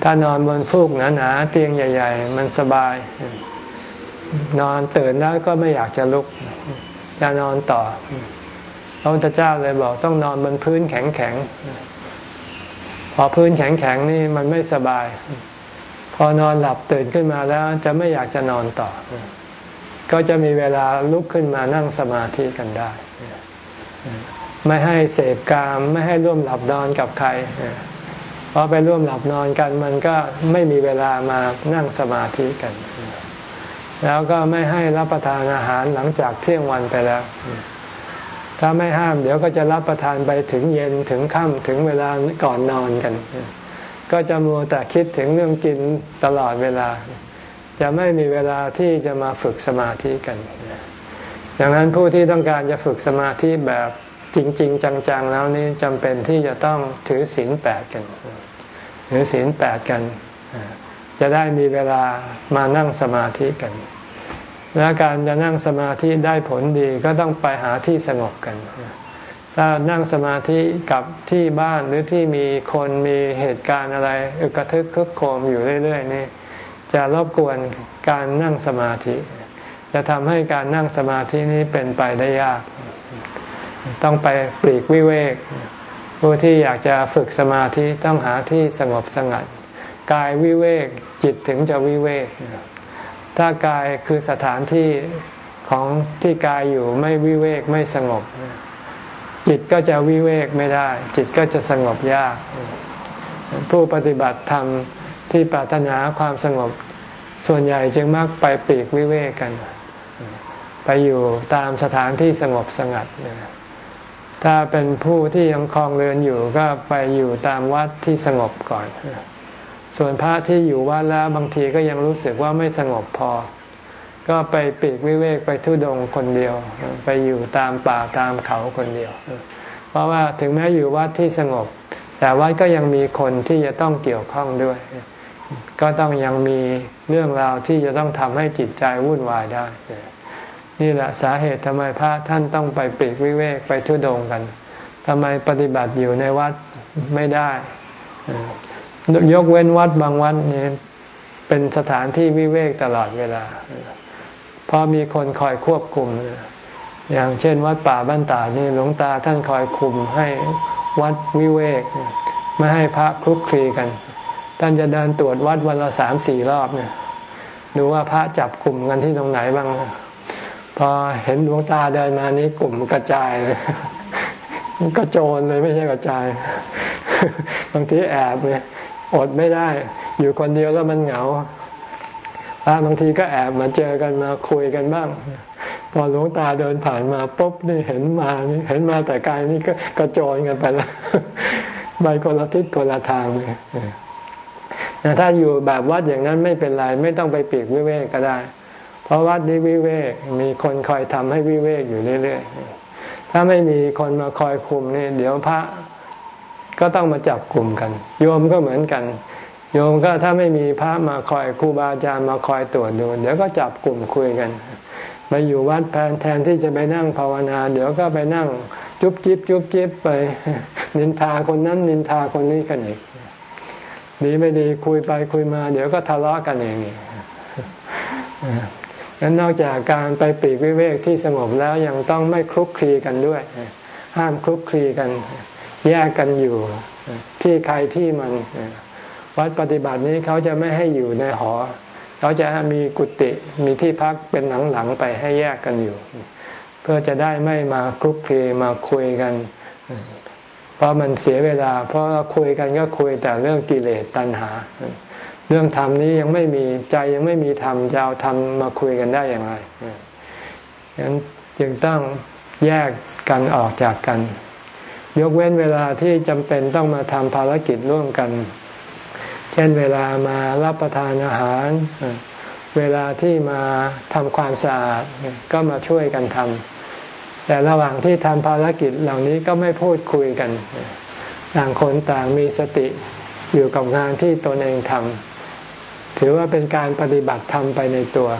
ถ้านอนบนฟูกหนาๆเตียงใหญ่ ๆ มันสบาย นอนตื่นแล้วก็ไม่อยากจะลุกจะนอนต่อพระพุทธเจ้าเลยบอกต้องนอนบนพื้นแข็งๆ พอพื้นแข็งๆนี่มันไม่สบาย พอนอนหลับตื่นขึ้นมาแล้วจะไม่อยากจะนอนต่อ ก็จะมีเวลาลุกขึ้นมานั่งสมาธิกันได้ ไม่ให้เสพกามไม่ให้ร่วมหลับนอนกับใคร เพราะไปร่วมหลับนอนกันมันก็ไม่มีเวลามานั่งสมาธิกัน แล้วก็ไม่ให้รับประทานอาหารหลังจากเที่ยงวันไปแล้ว ถ้าไม่ห้าม เดี๋ยวก็จะรับประทานไปถึงเย็นถึงค่ำถึงเวลาก่อนนอนกัน ก็จะมัวแต่คิดถึงเรื่องกินตลอดเวลา จะไม่มีเวลาที่จะมาฝึกสมาธิกันดังนั้นผู้ที่ต้องการจะฝึกสมาธิแบบจริง ๆ จังๆแล้วนี่จำเป็นที่จะต้องถือศีลแปดกันถือศีลแปดกัน จะได้มีเวลามานั่งสมาธิกัน และการจะนั่งสมาธิได้ผลดีก็ต้องไปหาที่สงบกัน ถ้านั่งสมาธิกับที่บ้านหรือที่มีคนมีเหตุการณ์อะไร อึกระทึกคึกโคมอยู่เรื่อย ๆ นี่ จะรบกวนการนั่งสมาธิ จะทำให้การนั่งสมาธินี้เป็นไปได้ยาก ต้องไปปลีกวิเวก ผู้ที่อยากจะฝึกสมาธิต้องหาที่สงบสงัด กายวิเวกจิตถึงจะวิเวก ถ้ากายคือสถานที่ของที่กายอยู่ไม่วิเวกไม่สงบ จิตก็จะวิเวกไม่ได้ จิตก็จะสงบยาก ผู้ปฏิบัติธรรม ที่ปรารถนาความสงบ ส่วนใหญ่จึงมักไปปีกวิเวกกัน ไปอยู่ตามสถานที่สงบสงัด ถ้าเป็นผู้ที่ยังคลองเรือนอยู่ก็ไปอยู่ตามวัดที่สงบก่อน ส่วนพระที่อยู่วัดแล้วบางทีก็ยังรู้สึกว่าไม่สงบพอ ก็ไปปีกวิเวกไปทุดงคนเดียว ไปอยู่ตามป่าตามเขาคนเดียว เพราะว่าถึงแม้อยู่วัดที่สงบแต่วัดก็ยังมีคนที่จะต้องเกี่ยวข้องด้วย ก็ต้องยังมีเรื่องราวที่จะต้องทำให้จิตใจวุ่นวายได้ นี่แหละสาเหตุทำไมพระท่านต้องไปปีกวิเวกไปทุดงกันทำไมปฏิบัติอยู่ในวัดไม่ได้ ยกเว้นวัดบางวัดนี่เป็นสถานที่วิเวกตลอดเวลาเพราะมีคนคอยควบคุม อย่างเช่น วัดป่าบ้านตานี่หลวงตาท่านคอยคุมให้วัดวิเวก ไม่ให้พระคลุกคลีกัน ท่านจะเดินตรวจวัดวันละสามสี่รอบเนี่ยดูว่าพระจับกลุ่มกันที่ตรงไหนบ้าง พอเห็นดวงตาเดินมานี้กลุ่มกระจายเลยก็โจรเลยไม่ใช่กระจาย บางทีแอบเนี่ยอดไม่ได้ อยู่คนเดียวแล้วมันเหงาพระบางทีก็แอบมาเจอกันมาคุยกันบ้าง พอหลวงตาเดินผ่านมาปุ๊บนี่เห็นมานี่เห็นมาแต่กายนี่ก็กระโจนกันไปแล้วไปคนละทิศคนละทางเลย ถ้าอยู่แบบวัดอย่างนั้นไม่เป็นไรไม่ต้องไปปีกวิเวกก็ได้ เพราะวัดนี้วิเวกมีคนคอยทำให้วิเวกอยู่เรื่อยๆถ้าไม่มีคนมาคอยคุมนี่เดี๋ยวพระก็ต้องมาจับกลุ่มกัน โยมก็เหมือนกัน โยมก็ถ้าไม่มีพระมาคอยครูบาอาจารย์มาคอยตรวจดูเดี๋ยวก็จับกลุ่มคุยกันมาอยู่วัดแทนแทนที่จะไปนั่งภาวนา เดี๋ยวก็ไปนั่งจุ๊บจิ๊บจุ๊บจิ๊บไป นินทาคนนั้นนินทาคนนี้กันอีก ดีไม่ดีคุยไปคุยมา เดี๋ยวก็ทะเลาะกันเองงั้นนอกจากการไปปีกวิเวกที่สงบแล้วยังต้องไม่คลุกคลีกันด้วย ห้ามคลุกคลีกัน แยกกันอยู่ที่ใครที่มัน วัดปฏิบัตินี้เขาจะไม่ให้อยู่ในหอ เขาจะมีกุฏิมีที่พักเป็นหลังๆไปให้แยกกันอยู่ เพื่อจะได้ไม่มาคลุกคลีมาคุยกัน เพราะมันเสียเวลา เพราะเราคุยกันก็คุยแต่เรื่องกิเลสตัณหา เรื่องธรรมนี้ยังไม่มีใจยังไม่มีธรรมจะเอาธรรมมาคุยกันได้อย่างไรฉะนั้นจึงต้องแยกกันออกจากกัน ยกเว้นเวลาที่จำเป็นต้องมาทำภารกิจร่วมกัน เช่นเวลามารับประทานอาหาร เวลาที่มาทำความสะอาดก็มาช่วยกันทำ แต่ระหว่างที่ทำภารกิจเหล่านี้ก็ไม่พูดคุยกัน ต่างคนต่างมีสติอยู่กับงานที่ตนเองทำถือว่าเป็นการปฏิบัติธรรมไปในตัว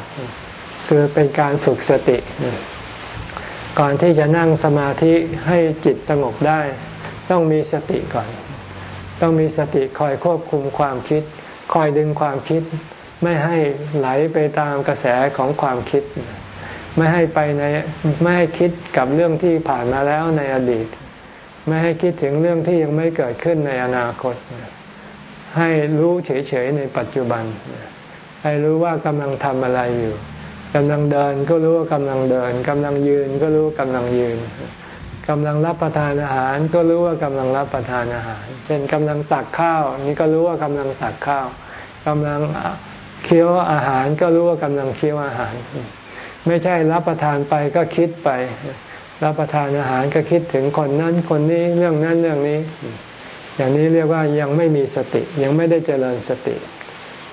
คือเป็นการฝึกสติ ก่อนที่จะนั่งสมาธิให้จิตสงบได้ ต้องมีสติก่อน ต้องมีสติคอยควบคุมความคิด คอยดึงความคิด ไม่ให้ไหลไปตามกระแสของความคิด ไม่ให้ไปในไม่ให้คิดกับเรื่องที่ผ่านมาแล้วในอดีต ไม่ให้คิดถึงเรื่องที่ยังไม่เกิดขึ้นในอนาคต ให้รู้เฉยๆในปัจจุบัน ให้รู้ว่ากำลังทำอะไรอยู่กำลังเดินก็รู้ว่ากำลังเดินกำลังยืนก็รู้ว่ากำลังยืนกำลังรับประทานอาหารก็รู้ว่ากำลังรับประทานอาหาร เช่นกำลังตักข้าวนี่ก็รู้ว่ากำลังตักข้าวกำลังเคี้ยวอาหารก็รู้ว่ากำลังเคี้ยวอาหาร ไม่ใช่รับประทานไปก็คิดไป รับประทานอาหารก็คิดถึงคนนั้นคนนี้เรื่องนั้นเรื่องนี้ อย่างนี้เรียกว่ายังไม่มีสติยังไม่ได้เจริญสติ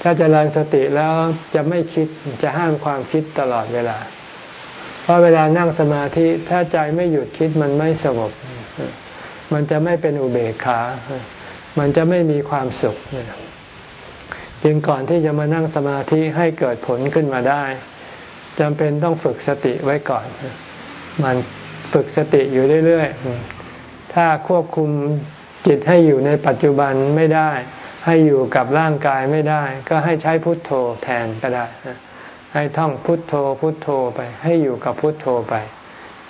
ถ้าเจริญสติแล้วจะไม่คิดจะห้ามความคิดตลอดเวลา เพราะเวลานั่งสมาธิถ้าใจไม่หยุดคิดมันไม่สงบ มันจะไม่เป็นอุเบกขา มันจะไม่มีความสุข จึงก่อนที่จะมานั่งสมาธิให้เกิดผลขึ้นมาได้ จำเป็นต้องฝึกสติไว้ก่อน มันฝึกสติอยู่เรื่อยๆ ถ้าควบคุมจิตให้อยู่ในปัจจุบันไม่ได้ ให้อยู่กับร่างกายไม่ได้ ก็ให้ใช้พุทโธแทนก็ได้ ให้ท่องพุทโธพุทโธไป ให้อยู่กับพุทโธไป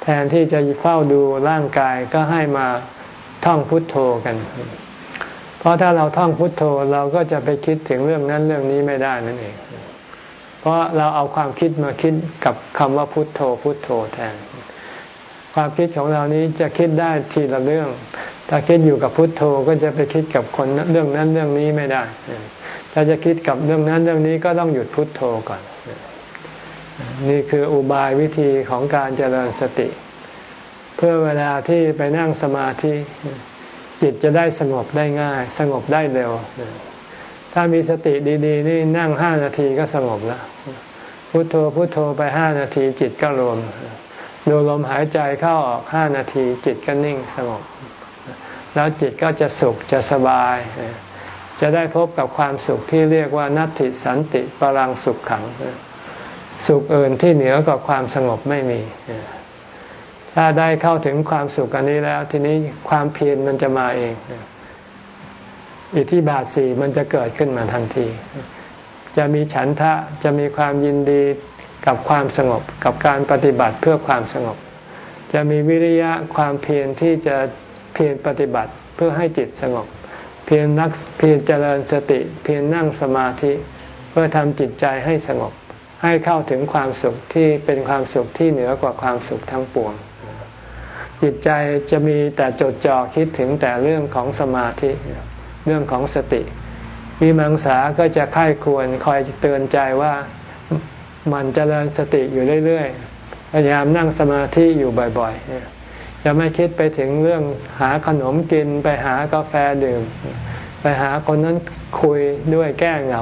แทนที่จะเฝ้าดูร่างกายก็ให้มาท่องพุทโธกัน เพราะถ้าเราท่องพุทโธเราก็จะไปคิดถึงเรื่องนั้นเรื่องนี้ไม่ได้นั่นเอง เพราะเราเอาความคิดมาคิดกับคำว่าพุทโธพุทโธแทน ความคิดของเรานี้จะคิดได้ทีละเรื่อง ถ้าคิดอยู่กับพุทโธก็จะไปคิดกับคนเรื่องนั้นเรื่องนี้ไม่ได้ ถ้าจะคิดกับเรื่องนั้นเรื่องนี้ก็ต้องหยุดพุทโธก่อน นี่คืออุบายวิธีของการเจริญสติ เพื่อเวลาที่ไปนั่งสมาธิจิตจะได้สงบได้ง่าย สงบได้เร็ว ถ้ามีสติดีๆนี่นั่งห้านาทีก็สงบแล้วพุโทโธพุโทโธไปห้านาทีจิตก็รวม ดูลมหายใจเข้าออกห้านาทีจิตก็นิ่งสงบ แล้วจิตก็จะสุขจะสบาย จะได้พบกับความสุขที่เรียกว่านัตติสันติปรังสุขขัง สุขอื่นที่เหนือกว่าความสงบไม่มี ถ้าได้เข้าถึงความสุขอันนี้แล้ว ทีนี้ความเพียรมันจะมาเอง อิทธิบาทสี่มันจะเกิดขึ้นมาทันที จะมีฉันทะจะมีความยินดีกับความสงบ กับการปฏิบัติเพื่อความสงบ จะมีวิริยะความเพียรที่จะเพียรปฏิบัติเพื่อให้จิตสงบ เพียรนักเพียรเจริญสติ เพียรนั่งสมาธิเพื่อทำจิตใจให้สงบ ให้เข้าถึงความสุขที่เป็นความสุขที่เหนือกว่าความสุขทั้งปวง จิตใจจะมีแต่จดจ่อคิดถึงแต่เรื่องของสมาธิ เรื่องของสติ วิมังสาก็จะค่ายควรคอยเตือนใจว่ามันจเจริญสติอยู่เรื่อยๆพยายามนั่งสมาธิอยู่บ่อยๆจะไม่คิดไปถึงเรื่องหาขนมกินไปหากาแฟดื่ม ไปหาคนนั้นคุยด้วยแก้เหงา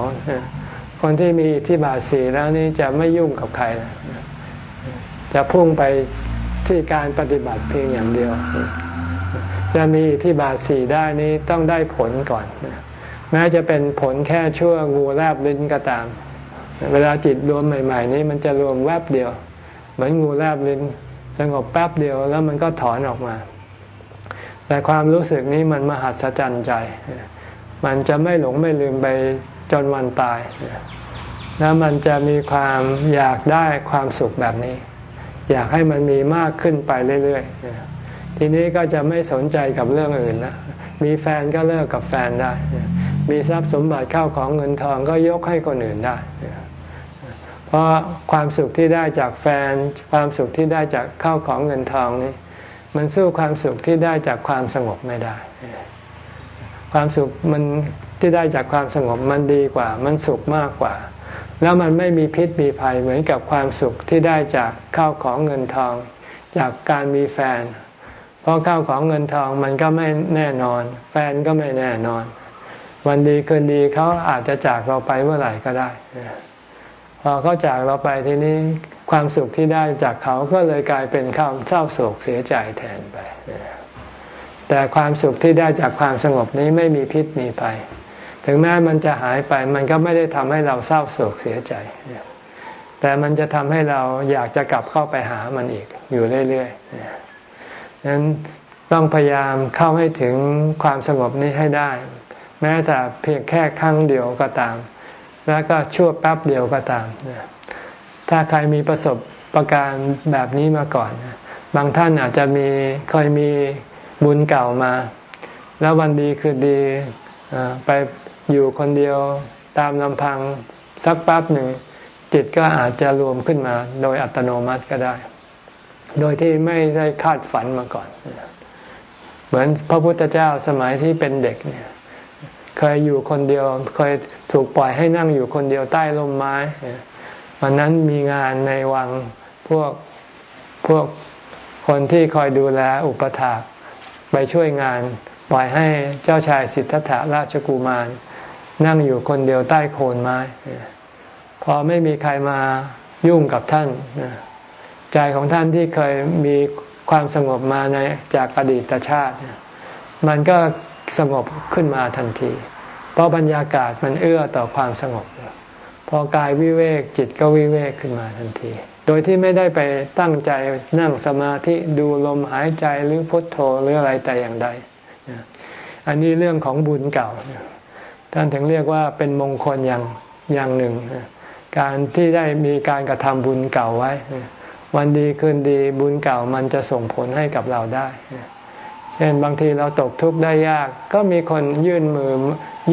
คนที่มีที่บาสีแล้วนี่จะไม่ยุ่งกับใคร จะพุ่งไปที่การปฏิบัติเพียงอย่างเดียว จะมีที่บาสีได้นี้ต้องได้ผลก่อน แม้จะเป็นผลแค่ชั่วงูแลบลิ้นก็ตาม เวลาจิตรวมใหม่ ๆ นี้มันจะรวมแวบเดียว เหมือนงูแลบลิ้น สงบแป๊บเดียวแล้วมันก็ถอนออกมา แต่ความรู้สึกนี้มันมหัศจรรย์ใจ มันจะไม่หลงไม่ลืมไปจนวันตายแล้วมันจะมีความอยากได้ความสุขแบบนี้ อยากให้มันมีมากขึ้นไปเรื่อยๆ ทีนี้ก็จะไม่สนใจกับเรื่องอื่นแล้วมีแฟนก็เลิกกับแฟนได้ มีทรัพย์สมบัติเข้าของเงินทองก็ยกให้คนอื่นได้ เพราะความสุขที่ได้จากแฟน ความสุขที่ได้จากเข้าของเงินทองนี่มันสู้ความสุขที่ได้จากความสงบไม่ได้ ความสุขมันที่ได้จากความสงบมันดีกว่า มันสุขมากกว่า แล้วมันไม่มีพิษมีภัยเหมือนกับความสุขที่ได้จากข้าวของเงินทอง จากการมีแฟน เพราะข้าวของเงินทองมันก็ไม่แน่นอน แฟนก็ไม่แน่นอน วันดีคืนดีเขาอาจจะจากเราไปเมื่อไหร่ก็ได้ พอเขาจากเราไปทีนี้ความสุขที่ได้จากเขาก็เลยกลายเป็นข้าวเศร้าโศกเสียใจแทนไป แต่ความสุขที่ได้จากความสงบนี้ไม่มีพิษมีภัยถึงแม้มันจะหายไปมันก็ไม่ได้ทำให้เราเศร้าโศกเสียใจ แต่มันจะทำให้เราอยากจะกลับเข้าไปหามันอีกอยู่เรื่อยๆ นั้นต้องพยายามเข้าให้ถึงความสงบนี้ให้ได้ แม้แต่เพียงแค่ครั้งเดียวก็ตาม แล้วก็ชั่วแป๊บเดียวก็ตาม ถ้าใครมีประสบประการแบบนี้มาก่อน บางท่านอาจจะมีเคยมีบุญเก่ามา แล้ววันดีคือดีไปอยู่คนเดียวตามลำพังสักแป๊บหนึ่งจิตก็อาจจะรวมขึ้นมาโดยอัตโนมัติก็ได้ โดยที่ไม่ได้คาดฝันมาก่อน เหมือนพระพุทธเจ้าสมัยที่เป็นเด็กเนี่ยเคยอยู่คนเดียว เคยถูกปล่อยให้นั่งอยู่คนเดียวใต้ร่มไม้วันนั้นมีงานในวังพวกพวกคนที่คอยดูแลอุปถากไปช่วยงาน ปล่อยให้เจ้าชายสิทธัตถะราชกุมาร นั่งอยู่คนเดียวใต้โคนไม้ พอไม่มีใครมายุ่งกับท่าน ใจของท่านที่เคยมีความสงบมาในจากอดีตชาติ มันก็สงบขึ้นมาทันที เพราะบรรยากาศมันเอื้อต่อความสงบพพอกายวิเวกจิตก็วิเวกขึ้นมาทันที โดยที่ไม่ได้ไปตั้งใจนั่งสมาธิดูลมหายใจหรือพุทโธหรืออะไรแต่อย่างใด อันนี้เรื่องของบุญเก่า ท่านถึงเรียกว่าเป็นมงคลอย่างอย่างหนึ่ง การที่ได้มีการกระทำบุญเก่าไว้ วันดีคืนดีบุญเก่ามันจะส่งผลให้กับเราได้ เช่นบางทีเราตกทุกข์ได้ยาก ก็มีคนยื่นมือ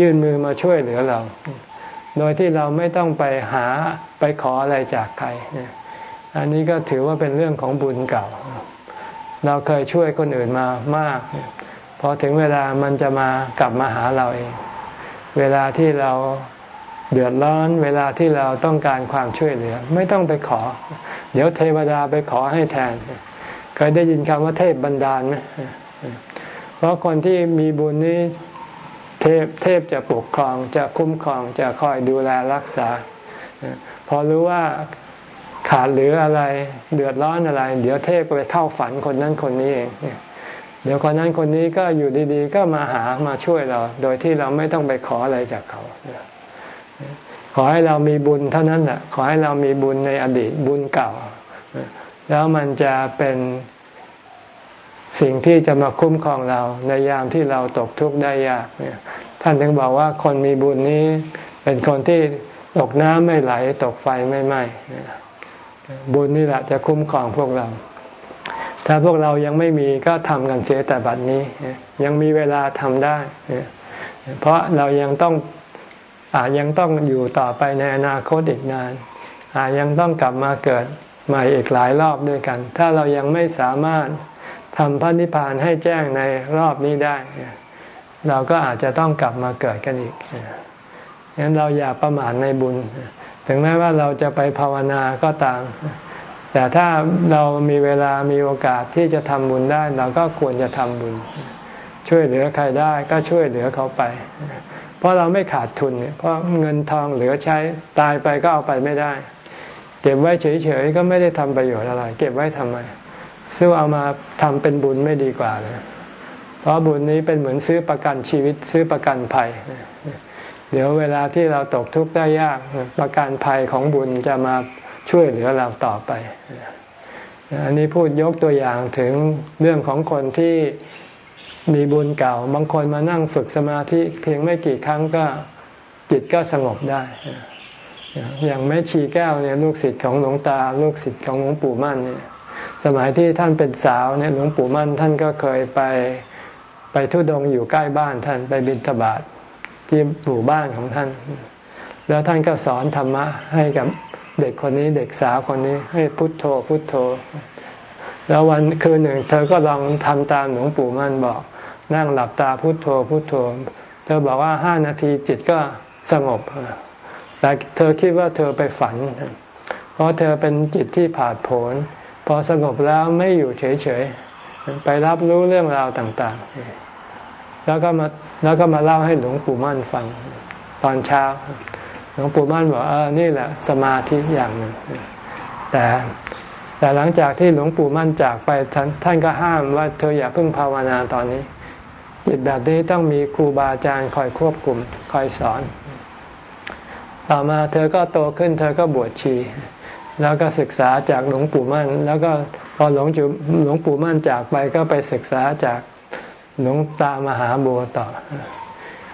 ยื่นมือมาช่วยเหลือเรา โดยที่เราไม่ต้องไปหาไปขออะไรจากใคร อันนี้ก็ถือว่าเป็นเรื่องของบุญเก่า เราเคยช่วยคนอื่นมามาก พอถึงเวลามันจะมากลับมาหาเราเอง เวลาที่เรา เดือดร้อนเวลาที่เราต้องการความช่วยเหลือ ไม่ต้องไปขอ เดี๋ยวเทวดาไปขอให้แทนเคยได้ยินคำว่าเทพบันดาลไหมเพราะคนที่มีบุญนี้เทพเทพจะปกครองจะคุ้มครองจะคอยดูแลรักษา พอรู้ว่าขาดหรืออะไรเดือดร้อนอะไร เดี๋ยวเทพไปเข้าฝันคนนั้นคนนี้เองเดี๋ยวคนนั้นคนนี้ก็อยู่ดีๆ ก็มาหามาช่วยเรา โดยที่เราไม่ต้องไปขออะไรจากเขา อให้เรามีบุญเท่านั้นแหละขอให้เรามีบุญในอดีตบุญเก่า แล้วมันจะเป็นสิ่งที่จะมาคุ้มครองเราในยามที่เราตกทุกข์ได้ยากเนี่ยท่านถึงบอกว่าคนมีบุญนี้ เป็นคนที่ตกน้ำไม่ไหลตกไฟไม่ไหม้บุญนี่แหละจะคุ้มครองพวกเรา ถ้าพวกเรายังไม่มีก็ทำกันเสียแต่บัดนี้ ยังมีเวลาทำได้ เพราะเรายังต้อง อาจยังต้องอยู่ต่อไปในอนาคตอีกนาน อาจยังต้องกลับมาเกิดใหม่อีกหลายรอบด้วยกัน ถ้าเรายังไม่สามารถทำพระนิพพานให้แจ้งในรอบนี้ได้ เราก็อาจจะต้องกลับมาเกิดกันอีกงั้นเราอย่าประมาทในบุญ ถึงแม้ว่าเราจะไปภาวนาก็ตาม แต่ถ้าเรามีเวลามีโอกาสที่จะทำบุญได้ เราก็ควรจะทำบุญ ช่วยเหลือใครได้ก็ช่วยเหลือเขาไป เพราะเราไม่ขาดทุนเนี่ยเพราะเงินทองเหลือใช้ตายไปก็เอาไปไม่ได้ เก็บไว้เฉยๆก็ไม่ได้ทำประโยชน์อะไร เก็บไว้ทำไมซื้อเอามาทำเป็นบุญไม่ดีกว่าเลยเพราะบุญนี้เป็นเหมือนซื้อประกันชีวิตซื้อประกันภัย เดี๋ยวเวลาที่เราตกทุกข์ได้ยากประกันภัยของบุญจะมาช่วยเหลือเราต่อไป อันนี้พูดยกตัวอย่างถึงเรื่องของคนที่ มีบุญเก่า บางคนมานั่งฝึกสมาธิเพียงไม่กี่ครั้งก็จิตก็สงบได้ อย่างแม่ชีแก้วเนี่ยลูกศิษย์ของหลวงตา ลูกศิษย์ของหลวงปู่มั่นเนี่ยสมัยที่ท่านเป็นสาวเนี่ยหลวงปู่มั่นท่านก็เคยไปไปทุดงอยู่ใกล้บ้านท่านไปบิณฑบาตที่หมู่บ้านของท่าน แล้วท่านก็สอนธรรมะให้กับเด็กคนนี้เด็กสาวคนนี้ให้พุทโธพุทโธ แล้ววันคืนหนึ่ง เธอก็ลองทำตามหลวงปู่มั่นบอก นั่งหลับตาพุทโธพุทโธ เธอบอกว่าห้านาทีจิตก็สงบ แต่เธอคิดว่าเธอไปฝัน เพราะเธอเป็นจิตที่ผาดโผนพอสงบแล้วไม่อยู่เฉยๆ ไปรับรู้เรื่องราวต่างๆ แล้วก็มาแล้วก็มาเล่าให้หลวงปู่มั่นฟังตอนเช้า หลวงปู่มั่นบอกเออนี่แหละสมาธิอย่างหนึ่งแต่แต่หลังจากที่หลวงปู่มั่นจากไปท่านท่านก็ห้ามว่าเธออย่าเพิ่งภาวนาตอนนี้ จิตแบบนี้ต้องมีครูบาอาจารย์คอยควบคุมคอยสอน ต่อมาเธอก็โตขึ้น เธอก็บวชชี แล้วก็ศึกษาจากหลวงปู่มั่น แล้วก็พอหลวงจูหลวงปู่มั่นจากไปก็ไปศึกษาจากหลวงตามหาบัวต่อ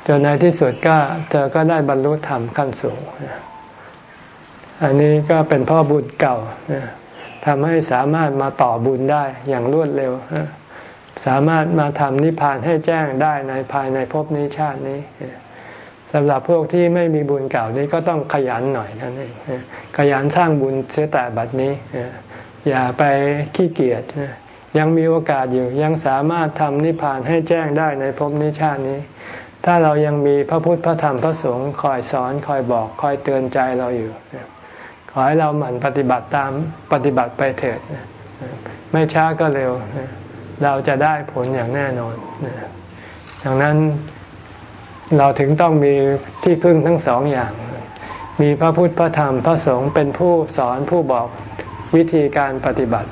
จนในที่สุดก็เธอก็ได้บรรลุธรรมขั้นสูง อันนี้ก็เป็นพ่อบุญเก่าทำให้สามารถมาต่อบุญได้อย่างรวดเร็ว สามารถมาทำนิพพานให้แจ้งได้ในภายในภพนี้ชาตินี้สำหรับพวกที่ไม่มีบุญเก่านี้ก็ต้องขยันหน่อยนั่นเองขยันสร้างบุญเสียแต่บัดนี้ อย่าไปขี้เกียจยังมีโอกาสอยู่ยังสามารถทำนิพพานให้แจ้งได้ในภพนี้ชาตินี้ ถ้าเรายังมีพระพุทธพระธรรมพระสงฆ์คอยสอนคอยบอกคอยเตือนใจเราอยู่ ขอให้เราหมั่นปฏิบัติตามปฏิบัติไปเถิด ไม่ช้าก็เร็ว เราจะได้ผลอย่างแน่นอนดังนั้นเราถึงต้องมีที่พึ่งทั้งสองอย่าง มีพระพุทธพระธรรมพระสงฆ์เป็นผู้สอนผู้บอกวิธีการปฏิบัติ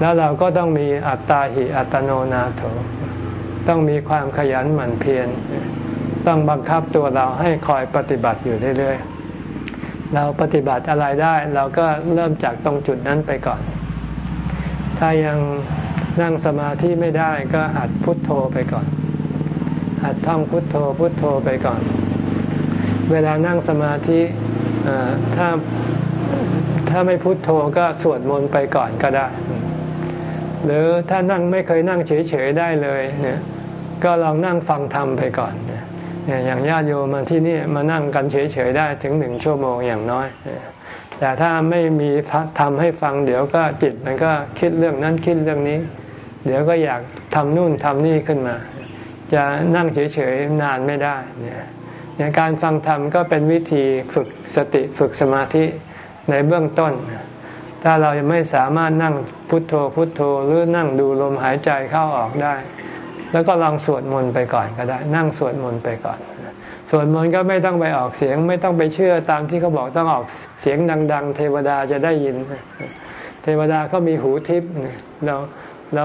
แล้วเราก็ต้องมีอัตตาหิอัตโนนาโถ ต้องมีความขยันหมั่นเพียร ต้องบังคับตัวเราให้คอยปฏิบัติอยู่เรื่อยๆ เราปฏิบัติอะไรได้ เราก็เริ่มจากตรงจุดนั้นไปก่อน ถ้ายัง นั่งสมาธิไม่ได้ก็หัดพุทโธไปก่อน หัดท่องพุทโธพุทโธไปก่อน เวลานั่งสมาธิถ้าถ้าไม่พุทโธก็สวดมนต์ไปก่อนก็ได้ หรือถ้านั่งไม่เคยนั่งเฉยๆได้เลยเนี่ยก็ลองนั่งฟังธรรมไปก่อนเนี่ยอย่างญาติโยมมาที่นี่มานั่งกันเฉยๆได้ถึงหนึ่งชั่วโมงอย่างน้อยแต่ถ้าไม่มีทำให้ฟังเดี๋ยวก็จิตมันก็คิดเรื่องนั้นคิดเรื่องนี้ เดี๋ยวก็อยากทำนู่นทำนี่ขึ้นมา จะนั่งเฉยๆนานไม่ได้เนี่ยการฟังธรรมก็เป็นวิธีฝึกสติฝึกสมาธิในเบื้องต้น ถ้าเรายังไม่สามารถนั่งพุทโธพุทโธหรือนั่งดูลมหายใจเข้าออกได้ แล้วก็ลองสวดมนต์ไปก่อนก็ได้ นั่งสวดมนต์ไปก่อนสวดมนต์ก็ไม่ต้องไปออกเสียง ไม่ต้องไปเชื่อตามที่เขาบอกต้องออกเสียงดัง ๆ เทวดาจะได้ยิน เทวดาเขามีหูทิพย์เรา เรา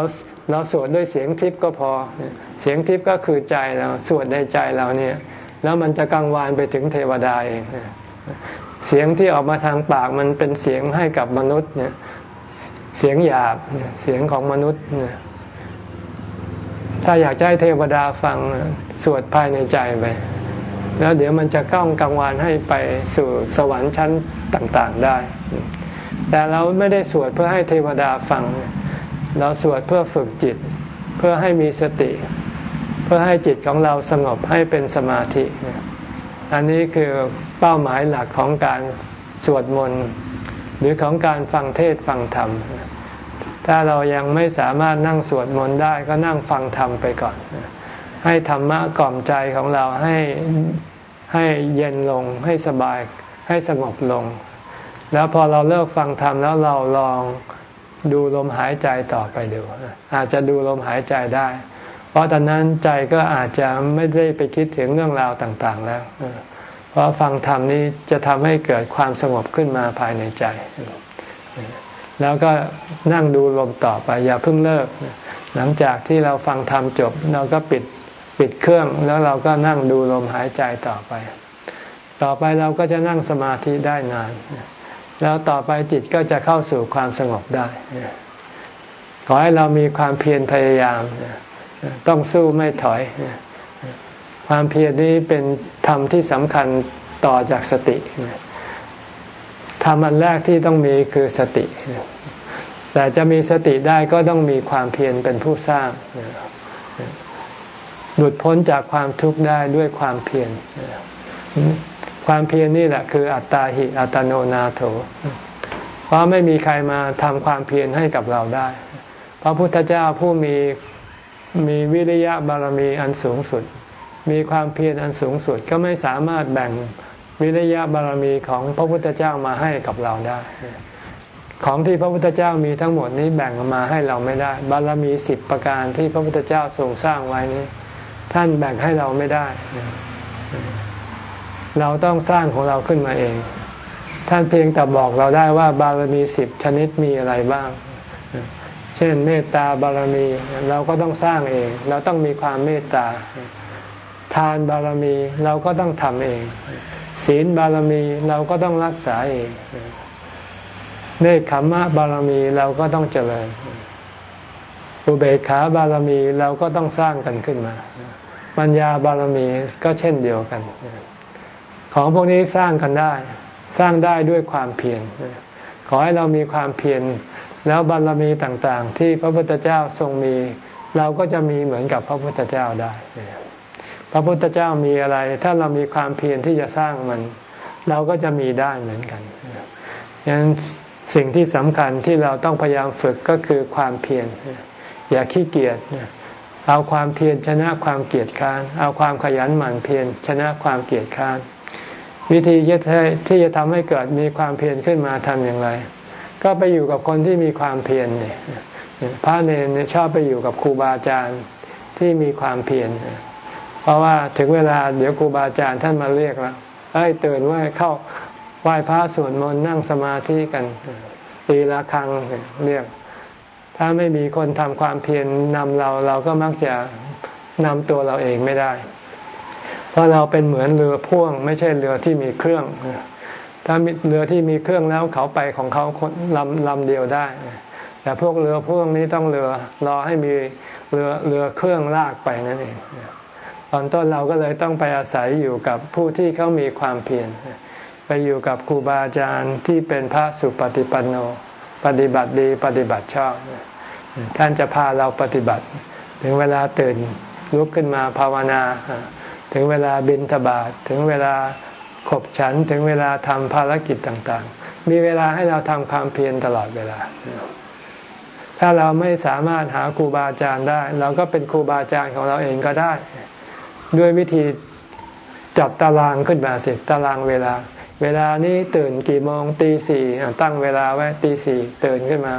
เราสวดด้วยเสียงทิพย์ก็พอ เสียงทิพย์ก็คือใจเราสวดในใจเราเนี่ย แล้วมันจะกังวานไปถึงเทวดาเองเสียงที่ออกมาทางปากมันเป็นเสียงให้กับมนุษย์เนี่ย เสียงหยาบเสียงของมนุษย์เนี่ยถ้าอยากจะให้เทวดาฟังสวดภายในใจไปแล้วเดี๋ยวมันจะก้องกังวานให้ไปสู่สวรรค์ชั้นต่าง ๆได้ แต่เราไม่ได้สวดเพื่อให้เทวดาฟัง เราสวดเพื่อฝึกจิต เพื่อให้มีสติ เพื่อให้จิตของเราสงบให้เป็นสมาธิ อันนี้คือเป้าหมายหลักของการสวดมนต์หรือของการฟังเทศฟังธรรม ถ้าเรายังไม่สามารถนั่งสวดมนต์ได้ก็นั่งฟังธรรมไปก่อน ให้ธรรมะกล่อมใจของเราให้ให้เย็นลงให้สบายให้สงบลง แล้วพอเราเลิกฟังธรรมแล้วเราลอง ดูลมหายใจต่อไปดู อาจจะดูลมหายใจได้ เพราะตอนนั้นใจก็อาจจะไม่ได้ไปคิดถึงเรื่องราวต่าง ๆ แล้ว เพราะฟังธรรมนี้จะทำให้เกิดความสงบขึ้นมาภายในใจ แล้วก็นั่งดูลมต่อไปอย่าเพิ่งเลิก หลังจากที่เราฟังธรรมจบ เราก็ปิดปิดเครื่องแล้วเราก็นั่งดูลมหายใจต่อไป ต่อไปเราก็จะนั่งสมาธิได้นาน แล้วต่อไปจิตก็จะเข้าสู่ความสงบได้ ขอให้เรามีความเพียรพยายาม ต้องสู้ไม่ถอย ความเพียรนี้เป็นธรรมที่สำคัญต่อจากสติธรรมอันแรกที่ต้องมีคือสติ แต่จะมีสติได้ก็ต้องมีความเพียรเป็นผู้สร้าง หลุดพ้นจากความทุกข์ได้ด้วยความเพียร ความเพียรนี่แหละคืออัตตาหิอัตโนนาโถ เพราะไม่มีใครมาทำความเพียรให้กับเราได้ พระพุทธเจ้าผู้มีมีวิริยะบารมีอันสูงสุด มีความเพียรอันสูงสุดก็ไม่สามารถแบ่งวิริยะบารมีของพระพุทธเจ้ามาให้กับเราได้ ของที่พระพุทธเจ้ามีทั้งหมดนี้แบ่งมาให้เราไม่ได้ บารมีสิบประการที่พระพุทธเจ้าทรงสร้างไว้นี้ ท่านแบ่งให้เราไม่ได้ เราต้องสร้างของเราขึ้นมาเอง ท่านเพียงแต่บอกเราได้ว่าบารมีสิบชนิดมีอะไรบ้าง เช่น เมตตาบารมีเราก็ต้องสร้างเอง เราต้องมีความเมตตา ทานบารมีเราก็ต้องทำเอง ศีลบารมีเราก็ต้องรักษาเองเนคขมมะบารมีเราก็ต้องเจริญอุเบกขาบารมีเราก็ต้องสร้างกันขึ้นมา ปัญญาบารมีก็เช่นเดียวกัน ของพวกนี้สร้างกันได้ สร้างได้ด้วยความเพียรขอให้เรามีความเพียรแล้วบารมีต่างๆ ที่พระพุทธเจ้าทรงมี เราก็จะมีเหมือนกับพระพุทธเจ้าได้ พระพุทธเจ้ามีอะไร ถ้าเรามีความเพียรที่จะสร้างมัน เราก็จะมีได้เหมือนกันดังนั้นสิ่งที่สำคัญที่เราต้องพยายามฝึกก็คือความเพียรอย่าขี้เกียจเอาความเพียรชนะความเกียจค้าน เอาความขยันหมั่นเพียรชนะความเกียจค้าน วิธีที่จะทำให้เกิดมีความเพียรขึ้นมาทำอย่างไร ก็ไปอยู่กับคนที่มีความเพียรเนี่ยพระเนรชอบไปอยู่กับครูบาอาจารย์ที่มีความเพียรเพราะว่าถึงเวลาเดี๋ยวครูบาอาจารย์ท่านมาเรียกแล้วเอ้ยตื่นว่าเข้าไหว้พระสวดมนต์นั่งสมาธิกันตีละครังเรียก ถ้าไม่มีคนทำความเพียรนำเราเราก็มักจะนำตัวเราเองไม่ได้ ราะเราเป็นเหมือนเรือพ่วง ไม่ใช่เรือที่มีเครื่อง ถ้าเรือที่มีเครื่องแล้วเขาไปของเขาลำลำเดียวได้ แต่พวกเรือพ่วกนี้ต้องเรือรอให้มีเรือเรือเครื่องลากไปนั่นเองตอนต้นเราก็เลยต้องไปอาศัยอยู่กับผู้ที่เขามีความเพียรไปอยู่กับครูบาอาจารย์ที่เป็นพระสุปฏิปันโน ปฏิบัติดีปฏิบัติชอบท่านจะพาเราปฏิบัติ ถึงเวลาตื่นลุกขึ้นมาภาวนา ถึงเวลาบินทบาทถึงเวลาขบฉันถึงเวลาทำภารกิจต่างๆ มีเวลาให้เราทำความเพียรตลอดเวลา ถ้าเราไม่สามารถหาครูบาอาจารย์ได้ เราก็เป็นครูบาอาจารย์ของเราเองก็ได้ ด้วยวิธีจับตารางขึ้นมาสิตารางเวลา เวลานี้ตื่นกี่โมงตีสี่ตั้งเวลาไว้ตีสี่ตื่นขึ้นมา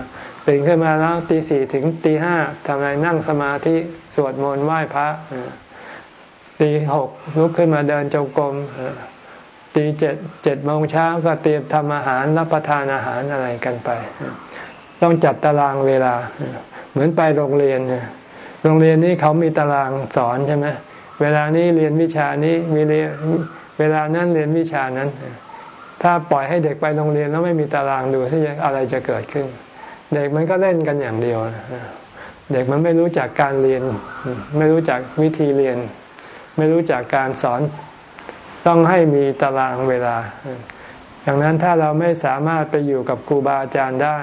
ตื่นขึ้นมาแล้วตีสี่ถึงตีห้าทำอะไรนั่งสมาธิสวดมนต์ไหว้พระ ตีหกลุกขึ้นมาเดินจงกรมตีเจ็ดเจ็ดโมงเช้าก็เตรียมทำอาหารรับประทานอาหารอะไรกันไป ต้องจัดตารางเวลา เหมือนไปโรงเรียนโรงเรียนนี้เขามีตารางสอนใช่ไหมเวลานี้เรียนวิชานี้มีเรียนเวลานั้นเรียนวิชานั้น ถ้าปล่อยให้เด็กไปโรงเรียนแล้วไม่มีตารางดูที่อะไรจะเกิดขึ้น เด็กมันก็เล่นกันอย่างเดียว เด็กมันไม่รู้จักการเรียน ไม่รู้จักวิธีเรียน ไม่รู้จักการสอนต้องให้มีตารางเวลาดังนั้นถ้าเราไม่สามารถไปอยู่กับครูบาอาจารย์ได้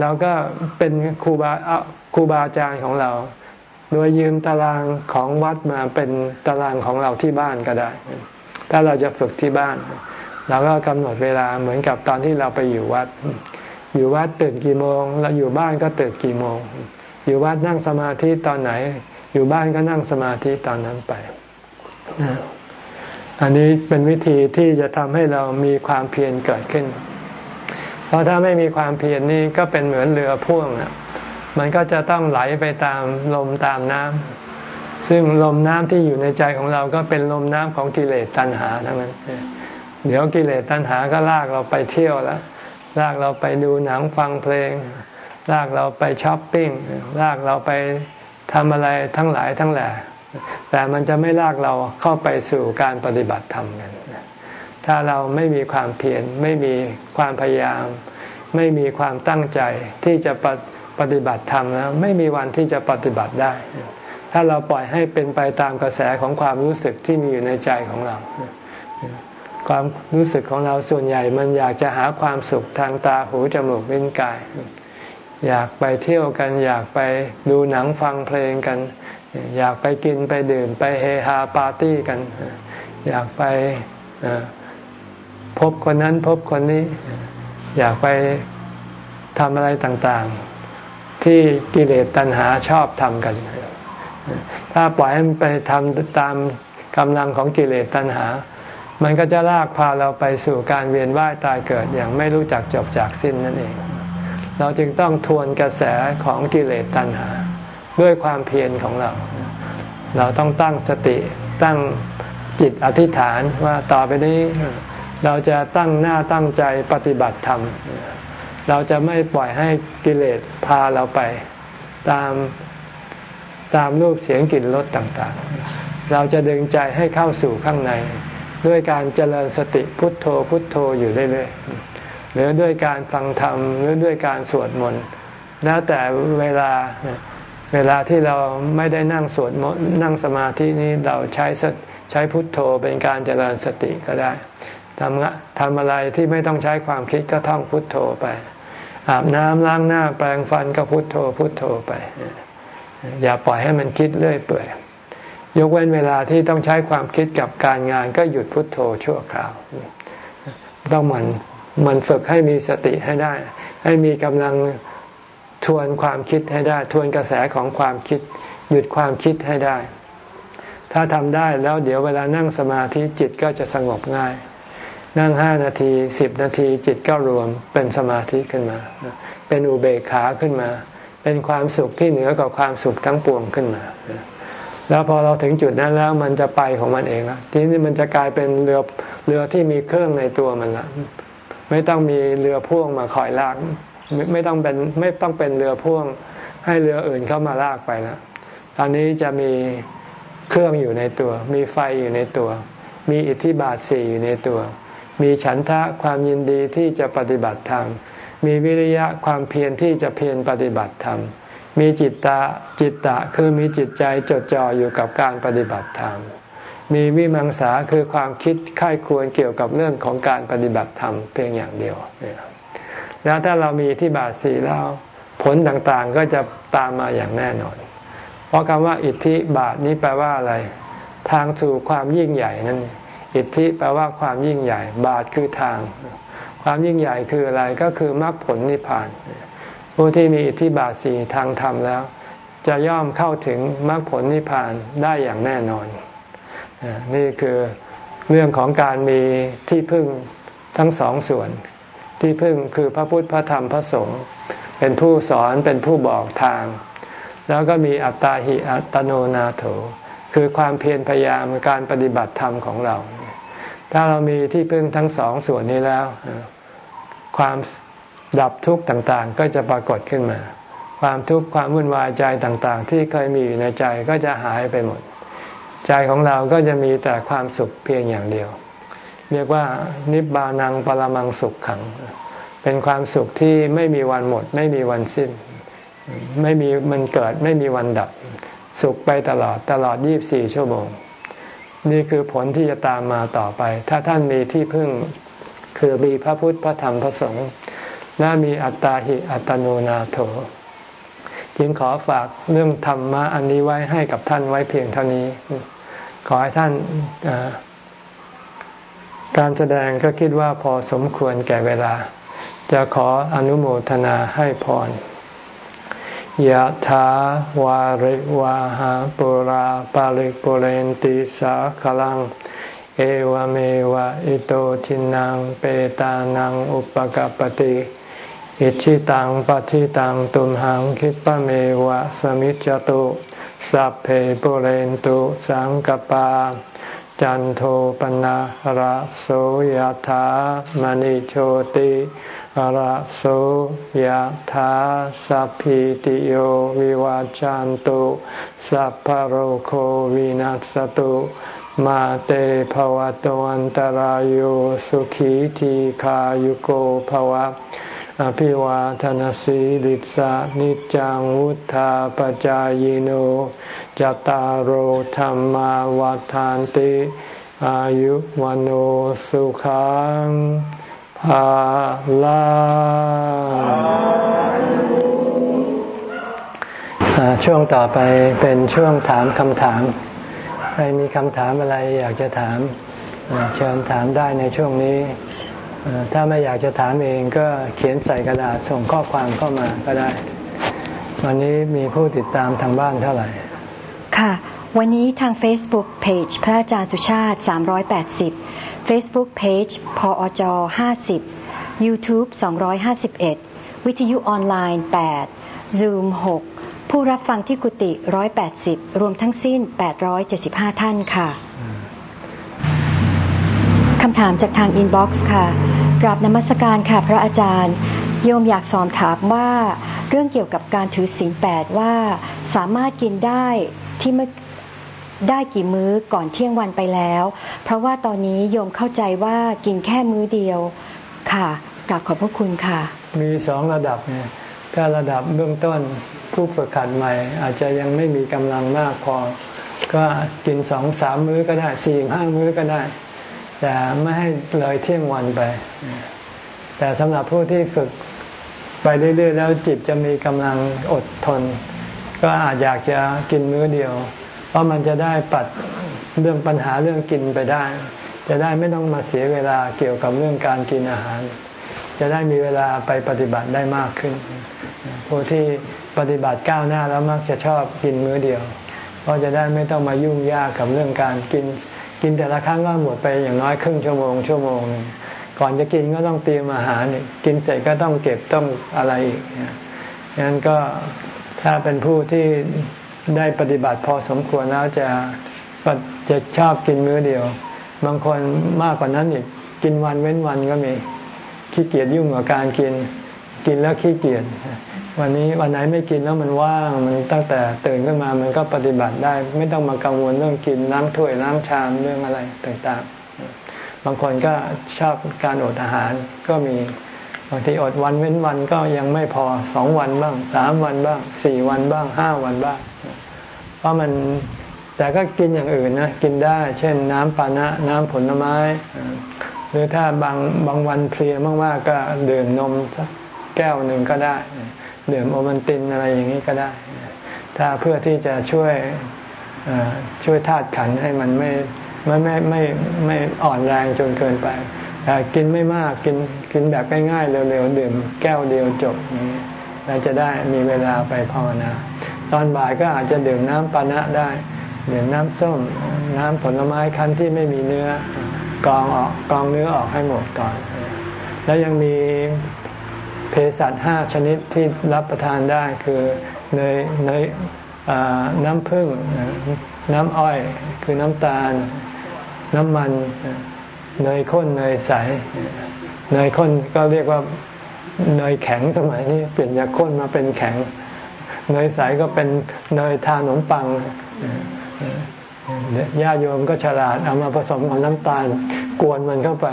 เราก็เป็นครูบาครูบาอาจารย์ของเรา โดยยืมตารางของวัดมาเป็นตารางของเราที่บ้านก็ได้ ถ้าเราจะฝึกที่บ้าน เราก็กำหนดเวลาเหมือนกับตอนที่เราไปอยู่วัด อยู่วัดตื่นกี่โมง เราอยู่บ้านก็ตื่นกี่โมง อยู่วัดนั่งสมาธิตอนไหน อยู่บ้านก็นั่งสมาธิตอนนั้นไป อันนี้เป็นวิธีที่จะทำให้เรามีความเพียรเกิดขึ้น เพราะถ้าไม่มีความเพียรนี่ก็เป็นเหมือนเรือพ่วงอะมันก็จะต้องไหลไปตามลมตามน้ำ ซึ่งลมน้ำที่อยู่ในใจของเราก็เป็นลมน้ำของกิเลสตัณหาทั้งนั้น เดี๋ยวกิเลสตัณหาก็ลากเราไปเที่ยวแล้ว ลากเราไปดูหนังฟังเพลง ลากเราไปช้อปปิ้ง ลากเราไป ทำอะไรทั้งหลายทั้งแหล่แต่มันจะไม่ลากเราเข้าไปสู่การปฏิบัติธรรมกันถ้าเราไม่มีความเพียรไม่มีความพยายาม ไม่มีความตั้งใจที่จะปฏิบัติธรรมแล้วไม่มีวันที่จะปฏิบัติได้ ถ้าเราปล่อยให้เป็นไปตามกระแสของความรู้สึกที่มีอยู่ในใจของเรา ความรู้สึกของเราส่วนใหญ่มันอยากจะหาความสุขทางตาหูจมูกลิ้นกาย อยากไปเที่ยวกัน อยากไปดูหนังฟังเพลงกัน อยากไปกินไปดื่มไปเฮฮาปาร์ตี้กัน อยากไปพบคนนั้นพบคนนี้ อยากไปทำอะไรต่างๆ ที่กิเลสตัณหาชอบทำกัน ถ้าปล่อยให้มันไปทำตามกำลังของกิเลสตัณหา มันก็จะลากพาเราไปสู่การเวียนว่ายตายเกิดอย่างไม่รู้จักจบจากสิ้นนั่นเอง เราจึงต้องทวนกระแสของกิเลสตัณหา ด้วยความเพียรของเรา เราต้องตั้งสติตั้งจิตอธิษฐานว่าต่อไปนี้เราจะตั้งหน้าตั้งใจปฏิบัติธรรม เราจะไม่ปล่อยให้กิเลสพาเราไป ตามตามรูปเสียงกลิ่นรสต่างๆ เราจะดึงใจให้เข้าสู่ข้างใน ด้วยการเจริญสติพุทโธพุทโธอยู่เรื่อยๆ หรือด้วยการฟังธรรมหรือด้วยการสวดมนต์แล้วแต่เวลาเวลาที่เราไม่ได้นั่งสวดมนต์นั่งสมาธินี้เราใช้ใช้พุทโธเป็นการเจริญสติก็ได้ทำทำอะไรที่ไม่ต้องใช้ความคิดก็ท่องพุทโธไป อาบน้ำล้างหน้าแปรงฟันก็พุทโธพุทโธไป อย่าปล่อยให้มันคิดเรื่อยเปื่อยยกเว้นเวลาที่ต้องใช้ความคิดกับการงานก็หยุดพุทโธชั่วคราว ต้องมัน มันฝึกให้มีสติให้ได้ ให้มีกำลังทวนความคิดให้ได้ ทวนกระแสของความคิด หยุดความคิดให้ได้ ถ้าทำได้แล้วเดี๋ยวเวลานั่งสมาธิจิตก็จะสงบง่าย นั่งห้านาทีสิบนาทีจิตก็รวมเป็นสมาธิขึ้นมา เป็นอุเบกขาขึ้นมา เป็นความสุขที่เหนือกว่าความสุขทั้งปวงขึ้นมาแล้วพอเราถึงจุดนั้นแล้วมันจะไปของมันเองล้วทีนี้มันจะกลายเป็นเรือเรือที่มีเครื่องในตัวมันละ ไม่ต้องมีเรือพ่วงมาคอยลากไม่ต้องเป็นไม่ต้องเป็นเรือพ่วง ให้เรืออื่นเข้ามาลากไปแล้วตอนนี้จะมีเครื่องอยู่ในตัว มีไฟอยู่ในตัว มีอิทธิบาทสี่อยู่ในตัวมมีฉันทะความยินดีที่จะปฏิบัติธรรมมีวิริยะความเพียรที่จะเพียรปฏิบัติธรรมมีจิตตะจิตตะคือมีจิตใจจดจ่ออยู่กับการปฏิบัติธรรม มีวิมังสาคือความคิดค่ายควรเกี่ยวกับเรื่องของการปฏิบัติธรรมเพียงอย่างเดียว แล้วถ้าเรามีที่บาทสีแล้ว ผลต่างๆก็จะตามมาอย่างแน่นอน เพราะคำว่าอิทธิบาทนี้แปลว่าอะไร ทางสู่ความยิ่งใหญ่นั่น อิทธิแปลว่าความยิ่งใหญ่ บาทคือทาง ความยิ่งใหญ่คืออะไรก็คือมรรคผลนิพพาน ผู้ที่มีอิทธิบาทสีทางธรรมแล้ว จะย่อมเข้าถึงมรรคผลนิพพานได้อย่างแน่นอน นี่คือเรื่องของการมีที่พึ่งทั้งสองส่วน ที่พึ่งคือพระพุทธพระธรรมพระสงฆ์เป็นผู้สอนเป็นผู้บอกทาง แล้วก็มีอัตตาหิอัตโนนาโถ คือความเพียรพยายามการปฏิบัติธรรมของเรา ถ้าเรามีที่พึ่งทั้งสองส่วนนี้แล้ว ความดับทุกข์ต่างๆ ก็จะปรากฏขึ้นมา ความทุกข์ความวุ่นวายใจต่างๆ ที่เคยมีอยู่ในใจก็จะหายไปหมด ใจของเราก็จะมีแต่ความสุขเพียงอย่างเดียว เรียกว่านิบานังปรมังสุขขัง เป็นความสุขที่ไม่มีวันหมด ไม่มีวันสิ้น ไม่มีมันเกิดไม่มีวันดับ สุขไปตลอดตลอดยี่บสี่ชั่วโมง นี่คือผลที่จะตามมาต่อไป ถ้าท่านมีที่พึ่งคือมีพระพุทธพระธรรมพระสงฆ์และมีอัตตาหิอัตโนนาโถจึงขอฝากเรื่องธรรมะอันนี้ไว้ให้กับท่านไว้เพียงเท่านี้ ขอให้ท่านการแสดงก็คิดว่าพอสมควรแก่เวลา จะขออนุโมทนาให้พรยะถาวาริวาหาปุราปาริปุเรนติสาขลัง เอวเมวะอิโตทินังเปตานังอุปกปติอิชิตังปฏิตังตุมหังคิปะเมวะสมิจจตุ สัพเพปุเรนตุสังกปา จันโทปนะระโสยธามณิโชติระโสยธาสัพพิติโยวิวาจันตุสัพพโรโควินัสตุมาเตภวะตวันตารโยสุขีทีขายุโกภวะ อภิวาทนสีลิสานิจังวุธาปจายโนจตารโหธรรมวาทานติ อายุวันโอสุขังภาลาช่วงต่อไปเป็นช่วงถามคำถาม ใครมีคำถามอะไรอยากจะถาม เชิญถามได้ในช่วงนี้ ถ้าไม่อยากจะถามเองก็เขียนใส่กระดาษส่งข้อความเข้ามาก็ได้ วันนี้มีผู้ติดตามทางบ้านเท่าไหร่ ค่ะ วันนี้ทาง Facebook Page พระอาจารย์สุชาติ 380 Facebook Page พออจ50 YouTube 251 วิทยุออนไลน์ 8 Zoom 6 ผู้รับฟังที่กุฏิ180 รวมทั้งสิ้น 875 ท่านค่ะ คำถามจากทาง inbox ค่ะ กราบนมัสการค่ะ พระอาจารย์ โยมอยากสอบถามว่าเรื่องเกี่ยวกับการถือศีลแปดว่าสามารถกินได้ที่เมื่อได้กี่มื้อก่อนเที่ยงวันไปแล้ว เพราะว่าตอนนี้โยมเข้าใจว่ากินแค่มื้อเดียวค่ะกลับขอบพระคุณค่ะ มีสองระดับเนี่ยถ้าระดับเบื้องต้นผู้ฝึกขัดใหม่ อาจจะยังไม่มีกำลังมากพอ ก็กินสองสามมื้อก็ได้สี่ห้ามื้อก็ได้ แต่ไม่ให้เลยเที่ยงวันไป แต่สำหรับผู้ที่ฝึกไปเรื่อยๆแล้วจิตจะมีกำลังอดทน ก็อาจอยากจะกินมื้อเดียว เพราะมันจะได้ปัดเรื่องปัญหาเรื่องกินไปได้ จะได้ไม่ต้องมาเสียเวลาเกี่ยวกับเรื่องการกินอาหาร จะได้มีเวลาไปปฏิบัติได้มากขึ้น ผู้ที่ปฏิบัติก้าวหน้าแล้วมักจะชอบกินมื้อเดียว เพราะจะได้ไม่ต้องมายุ่งยากกับเรื่องการกิน กินแต่ละครั้งก็หมดไปอย่างน้อยครึ่งชั่วโมงชั่วโมงนึงก่อนจะกินก็ต้องเตรียมอาหารกินเสร็จก็ต้องเก็บต้องอะไรอีกงั้นก็ถ้าเป็นผู้ที่ได้ปฏิบัติพอสมควรแล้วจะก็จะชอบกินมื้อเดียว บางคนมากกว่านั้นอีกกินวันเว้นวันก็มีขี้เกียจยุ่งกับการกิน กินแล้วขี้เกียจ วันนี้วันไหนไม่กินแล้วมันว่างมันตั้งแต่ตื่นขึ้นมามันก็ปฏิบัติได้ ไม่ต้องมากังวลเรื่องกินน้ำถ้วยน้ำชามเรื่องอะไรต่างๆ บางคนก็ชอบการอดอาหารก็มีบางทีอดวันเว้นวันก็ยังไม่พอสองวันบ้างสามวันบ้างสี่วันบ้างห้าวันบ้าง เพราะมันแต่ก็กินอย่างอื่นนะกินได้ เช่น น้ำปานะ น้ำผลไม้ หรือถ้าบางบางวันเพลียมากๆก็ดื่มนมสักแก้วหนึ่งก็ได้ ดื่มโอมันตินอะไรอย่างนี้ก็ได้ ถ้าเพื่อที่จะช่วยช่วยธาตุขันให้มันไม่ไม่ไม่ไม่ไม่อ่อนแรงจนเกินไปกินไม่มากกินกินแบบง่ายๆเร็วๆดื่มแก้วเดียวจบนี้เราจะได้มีเวลาไปภาวนา ตอนบ่ายก็อาจจะดื่มน้ำปานะได้ดื่มน้ำส้ม น้ำผลไม้คั้นที่ไม่มีเนื้อกองออกกองเนื้อออกให้หมดก่อน แล้วยังมี เภสัชห้าชนิดที่รับประทานได้คือเนยเนยน้ำผึ้งน้ำอ้อยคือน้ำตาล น้ำมันเนยข้นเนยใสเนยข้นก็เรียกว่าเนยแข็งสมัยนี้เปลี่ยนจากข้นมาเป็นแข็ง เนยใสก็เป็นเนยทาขนมปัง ญาโยมก็ฉลาดเอามาผสมกับน้ำตาลกวนมันเข้าไป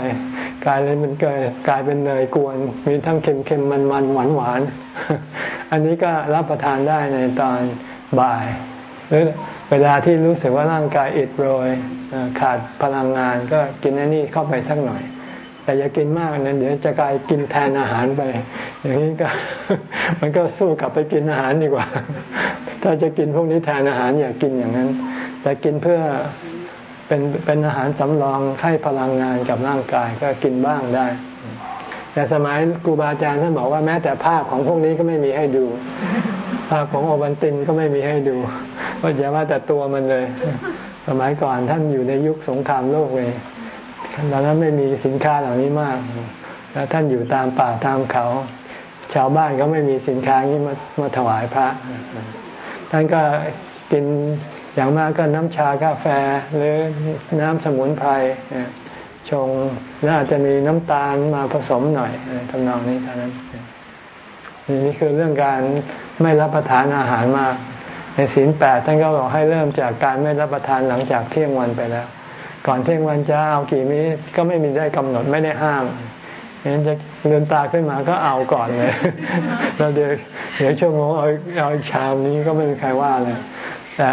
กลายเลยมันเกิดกลายเป็นเนยกวน มีทั้งเค็มเค็มมันมันหวานหวานอันนี้ก็รับประทานได้ในตอนบ่าย หรือเวลาที่รู้สึกว่าร่างกายอิดโรยขาดพลังงานก็กินอันนี้เข้าไปสักหน่อย แต่อย่ากินมากนะเดี๋ยวจะกลายกินแทนอาหารไป อย่างนี้ก็มันก็สู้กลับไปกินอาหารดีกว่า ถ้าจะกินพวกนี้แทนอาหารอย่ากินอย่างนั้น แต่กินเพื่อเป็นเป็นอาหารสำรองให้พลังงานกับร่างกายก็กินบ้างได้ แต่สมัยครูบาอาจารย์ท่านบอกว่าแม้แต่ภาพของพวกนี้ก็ไม่มีให้ดู ภาพของโอบันตินก็ไม่มีให้ดูว่าอย่าว่าแต่ตัวมันเลย สมัยก่อนท่านอยู่ในยุคสงครามโลกเลยตอนนั้นไม่มีสินค้าเหล่านี้มาก แล้วท่านอยู่ตามป่าตามเขา ชาวบ้านก็ไม่มีสินค้านี้มามาถวายพระ ท่านก็กิน อย่างมากก็น้ำชากาแฟหรือน้ำสมุนไพรชงแล้วอาจจะมีน้ำตาลมาผสมหน่อยทำนองนี้เท่านั้นนี่คือเรื่องการไม่รับประทานอาหารมาก ในศีลแปดท่านก็บอกให้เริ่มจากการไม่รับประทานหลังจากเที่ยงวันไปแล้ว ก่อนเที่ยงวันจะเอากี่มื้อก็ไม่มีได้กำหนดไม่ได้ห้ามงั้นจะเลืมตาขึ้นมาก็เอาก่อนเลยแล้วเดี๋ยวเดี๋ยวชั่วโมงเอาเอาชามนี้ก็ไม่มีใครว่าเลย แต่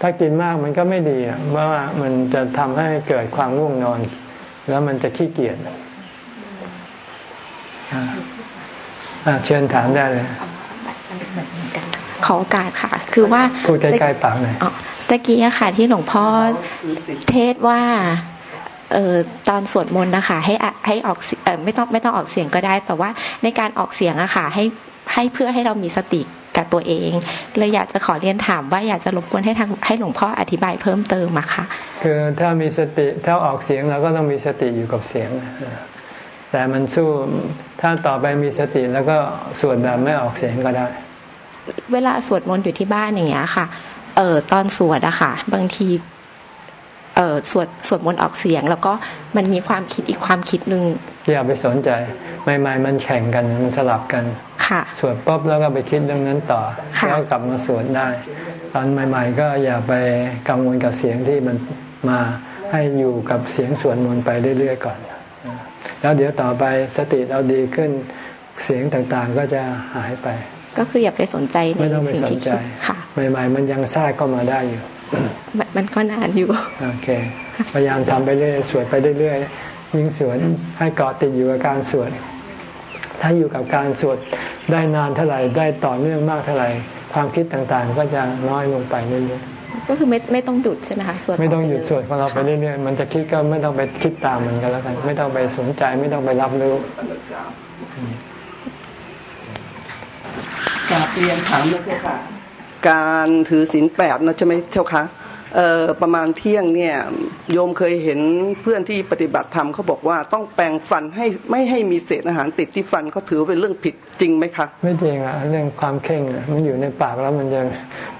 ถ้ากินมากมันก็ไม่ดีเพราะว่ามันจะทำให้เกิดความง่วงนอน แล้วมันจะขี้เกียจเชิญถามได้เลยขอโอกาสค่ะ คือว่าพูดใกล้ๆปากหน่อยตะกี้อะค่ะ ที่หลวงพ่อเทศว่าเออตอนสวดมนต์นะคะให้ให้ออกเออไม่ต้องไม่ต้องออกเสียงก็ได้ แต่ว่าในการออกเสียงอะค่ะให้ ให้เพื่อให้เรามีสติกับตัวเองเลยอยากจะขอเรียนถามว่าอยากจะรบกวนให้ทางให้หลวงพ่ออธิบายเพิ่มเติมอะค่ะ คือถ้ามีสติถ้าออกเสียงเราก็ต้องมีสติอยู่กับเสียง แต่มันสู้ถ้าต่อไปมีสติแล้วก็สวดแบบไม่ออกเสียงก็ได้ เวลาสวดมนต์อยู่ที่บ้านอย่างเงี้ยค่ะ เออตอนสวดอะค่ะ บางทีเออ สวดสวดมนต์ออกเสียง แล้วก็มันมีความคิดอีกความคิดหนึ่งอย่าไปสนใจใหม่ๆมันแข่งกันมันสลับกันค่ะ สวดปุ๊บแล้วก็ไปคิดเรื่องนั้นต่อ แล้วกลับมาสวดได้ ตอนใหม่ ๆ ก็อย่าไปกังวลกับเสียงที่มันมาให้อยู่กับเสียงสวดมนต์ไปเรื่อยๆก่อน แล้วเดี๋ยวต่อไปสติเราดีขึ้นเสียงต่างๆก็จะหายไป ก็คืออย่าไปสนใจในสิ่งที่คิดค่ะใหม่ ๆ มันยังทราบก็มาได้อยู่ มันก็นานอยู่โอเคพยายามทำไปเรื่อยสวดไปเรื่อยๆยิ่งสวดให้เกาะติดอยู่กับการสวดถ้าอยู่กับการสวดได้นานเท่าไหร่ได้ต่อเนื่องมากเท่าไหร่ความคิดต่างๆ ก็จะน้อยลงไปเรื่อยๆก็คือไม่ไม่ต้องหยุดใช่ไหมคะสวดไม่ต้องหยุดสวดของเราไปเรื่อยๆมันจะคิดก็ไม่ต้องไปคิดตามมันก็แล้วกัน ไม่ต้องไปสนใจไม่ต้องไปรับรู้กราบเรียนถามนะเจ้าค่ะ การถือศีลแปดนะใช่ไหมเจ้าคะเอ่อประมาณเที่ยงเนี่ยโยมเคยเห็นเพื่อนที่ปฏิบัติธรรมเขาบอกว่าต้องแปรงฟันให้ไม่ให้มีเศษอาหารติดที่ฟันเขาถือเป็นเรื่องผิดจริงไหมคะไม่จริงอะเรื่องความเข่งมันอยู่ในปากแล้วมันจะ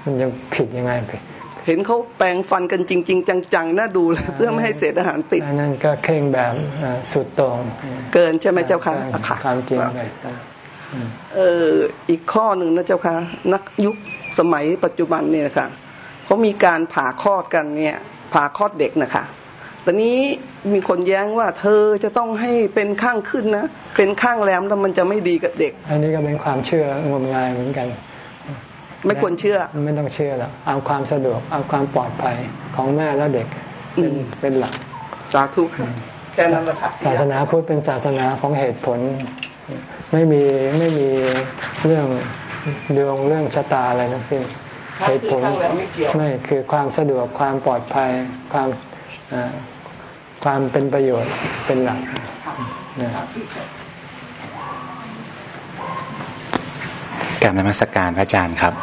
มันจะผิดยังไงไปเห็นเขาแปรงฟันกันจริง ๆ จังๆน่าดูเลยเพื่อไม่ให้เศษอาหารติดนั่นก็เข่งแบบสุดตรง เกินใช่ไหมเจ้าค่ะความจริงไป เอออีกข้อหนึ่งนะเจ้าค่ะนักยุคสมัยปัจจุบันเนี่ยค่ะเขามีการผ่าคลอดกันเนี่ยผ่าคลอดเด็กนะคะตอนนี้มีคนแย้งว่าเธอจะต้องให้เป็นข้างขึ้นนะ เป็นข้างแรมแล้วมันจะไม่ดีกับเด็ก อันนี้ก็เป็นความเชื่องมงายเหมือนกัน ไม่ควรเชื่อ ไม่ต้องเชื่อหรอกเอาความสะดวกเอาความปลอดภัยของแม่และเด็กเป็นอืมเป็นหลัก สาธุค่ะแค่นั้นแหละค่ะศาสนาพุทธเป็นศาสนาของเหตุผล ไม่มีไม่มีเรื่องดวงเรื่องชะตาอะไรทั้งสิ้นเหตุผลข้างแรมไม่เกี่ยวไม่คือความสะดวกความปลอดภัยความอ่าความเป็นประโยชน์เป็นหลักนะครับกรรมนมัสการพระอาจารย์ครับ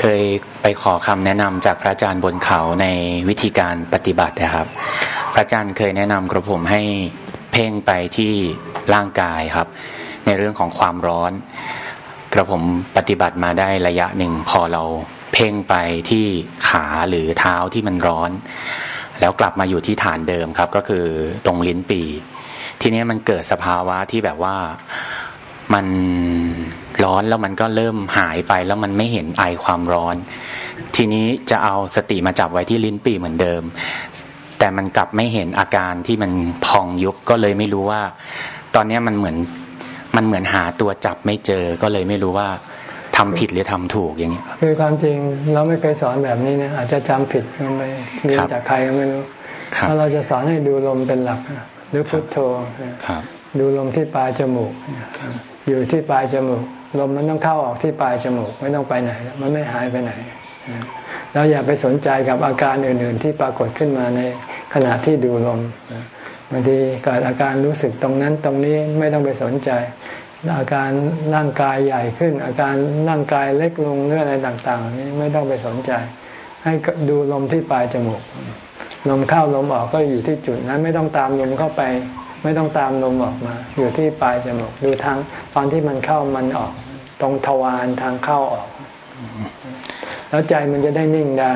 เคยไปขอคำแนะนำจากพระอาจารย์บนเขาในวิธีการปฏิบัตินะครับ พระอาจารย์เคยแนะนำกระผมให้เพ่งไปที่ร่างกายครับ ในเรื่องของความร้อนกระผมปฏิบัติมาได้ระยะหนึ่งพอเราเพ่งไปที่ขาหรือเท้าที่มันร้อน แล้วกลับมาอยู่ที่ฐานเดิมครับ ก็คือตรงลิ้นปีทีนี้มันเกิดสภาวะที่แบบว่ามันร้อนแล้วมันก็เริ่มหายไปแล้วมันไม่เห็นไอความร้อน ทีนี้จะเอาสติมาจับไว้ที่ลิ้นปีเหมือนเดิม แต่มันกลับไม่เห็นอาการที่มันพองยุบก็เลยไม่รู้ว่า ตอนนี้มันเหมือน มันเหมือนหาตัวจับไม่เจอก็เลยไม่รู้ว่าทำผิดหรือทำถูกอย่างเงี้ยครับคือความจริงเราไม่เคยสอนแบบนี้นะอาจจะจำผิดกันไปเรียนจากใครก็ไม่รู้ครับเพราะเราจะสอนให้ดูลมเป็นหลัก หรือพุทโธครับดูลมที่ปลายจมูก อยู่ที่ปลายจมูก ลมมันต้องเข้าออกที่ปลายจมูก ไม่ต้องไปไหน มันไม่หายไปไหนแล้วอย่าไปสนใจกับอาการอื่น ๆ ที่ปรากฏขึ้นมาในขณะที่ดูลม บางทีเกิดอาการรู้สึกตรงนั้นตรงนี้ไม่ต้องไปสนใจ อาการร่างกายใหญ่ขึ้น อาการร่างกายเล็กลงเรื่องอะไรต่างๆ นี้ไม่ต้องไปสนใจ ให้ดูลมที่ปลายจมูก ลมเข้าลมออกก็อยู่ที่จุดนั้นไม่ต้องตามลมเข้าไป ไม่ต้องตามลมออกมา อยู่ที่ปลายจมูกดูทางตอนที่มันเข้ามันออก ตรงทวารทางเข้าออกแล้วใจมันจะได้นิ่งได้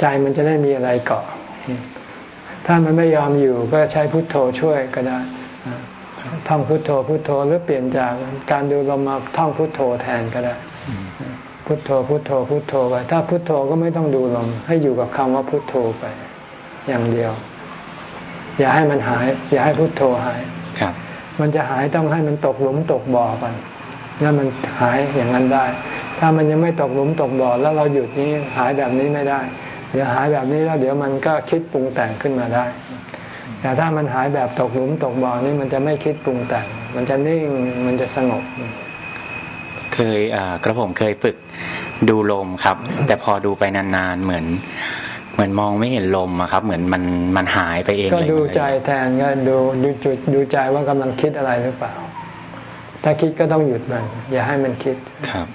ใจมันจะได้มีอะไรเกาะ ถ้ามันไม่ยอมอยู่ก็ใช้พุทโธช่วยก็ได้ท่องพุทโธพุทโธหรือเปลี่ยนจากการดูลมมาท่องพุทโธแทนก็ได้พุทโธพุทโธพุทโธไปถ้าพุทโธก็ไม่ต้องดูลมให้อยู่กับคำว่าพุทโธไป อย่างเดียว อย่าให้มันหาย อย่าให้พุทโธหายครับ มันจะหายต้องให้มันตกหลุมตกบ่อก่อนแล้วมันหายอย่างนั้นได้ ถ้ามันยังไม่ตกหลุมตกบ่อแล้วเราหยุดนี้หายแบบนี้ไม่ได้ เดี๋ยวหายแบบนี้แล้วเดี๋ยวมันก็คิดปรุงแต่งขึ้นมาได้ แต่ถ้ามันหายแบบตกหลุมตกบ่อนี่มันจะไม่คิดปรุงแต่ง มันจะนิ่งมันจะสงบ เคยอ่ากระผมเคยฝึกดูลมครับ แต่พอดูไปนานๆเหมือนเหมือนมองไม่เห็นลมอะครับ เหมือนมันมันหายไปเองก็เลยดูใจแทนก็ดูดูจุดดูใจว่ากำลังคิดอะไรหรือเปล่า ถ้าคิดก็ต้องหยุดมัน อย่าให้มันคิดครับ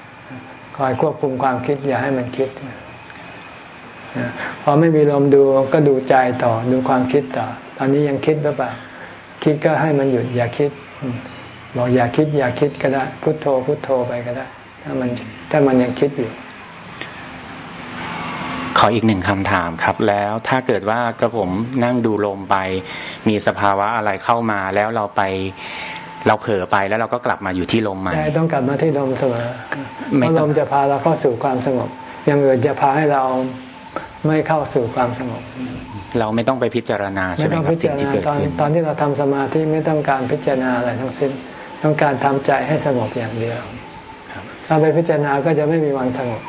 คอยควบคุมความคิด อย่าให้มันคิดนะ พอไม่มีลมดูก็ดูใจต่อดูความคิดต่อ ตอนนี้ยังคิดหรือเปล่า คิดก็ให้มันหยุดอย่าคิดอืมบอกอย่าคิดอย่าคิดก็ได้ พุทโธพุทโธไปก็ได้ ถ้ามันถ้ามันยังคิดอยู่ ขออีกหนึ่งคำถามครับ แล้วถ้าเกิดว่ากระผมนั่งดูลมไป มีสภาวะอะไรเข้ามาแล้วเราไปเราเผลอไปแล้วเราก็กลับมาอยู่ที่ลมใหม่ใช่ต้องกลับมาที่ลมเสมอไม่เพราะต้ลองมจะพาเราเข้าสู่ความสงบ อย่างอื่นจะพาให้เรา ไม่เข้าสู่ความสงบ เราไม่ต้องไปพิจารณาใช่ไม่ไหมต้องครัพิบจาสิ่งรที่ณาเกิดตอนขึ้นตอนที่เราทำสมาธิไม่ต้องการพิจารณาอะไรทั้งสิ้น ต้องการทำใจให้สงบอย่างเดียวครับถ้าไปพิจารณาก็จะไม่มีวันสงบ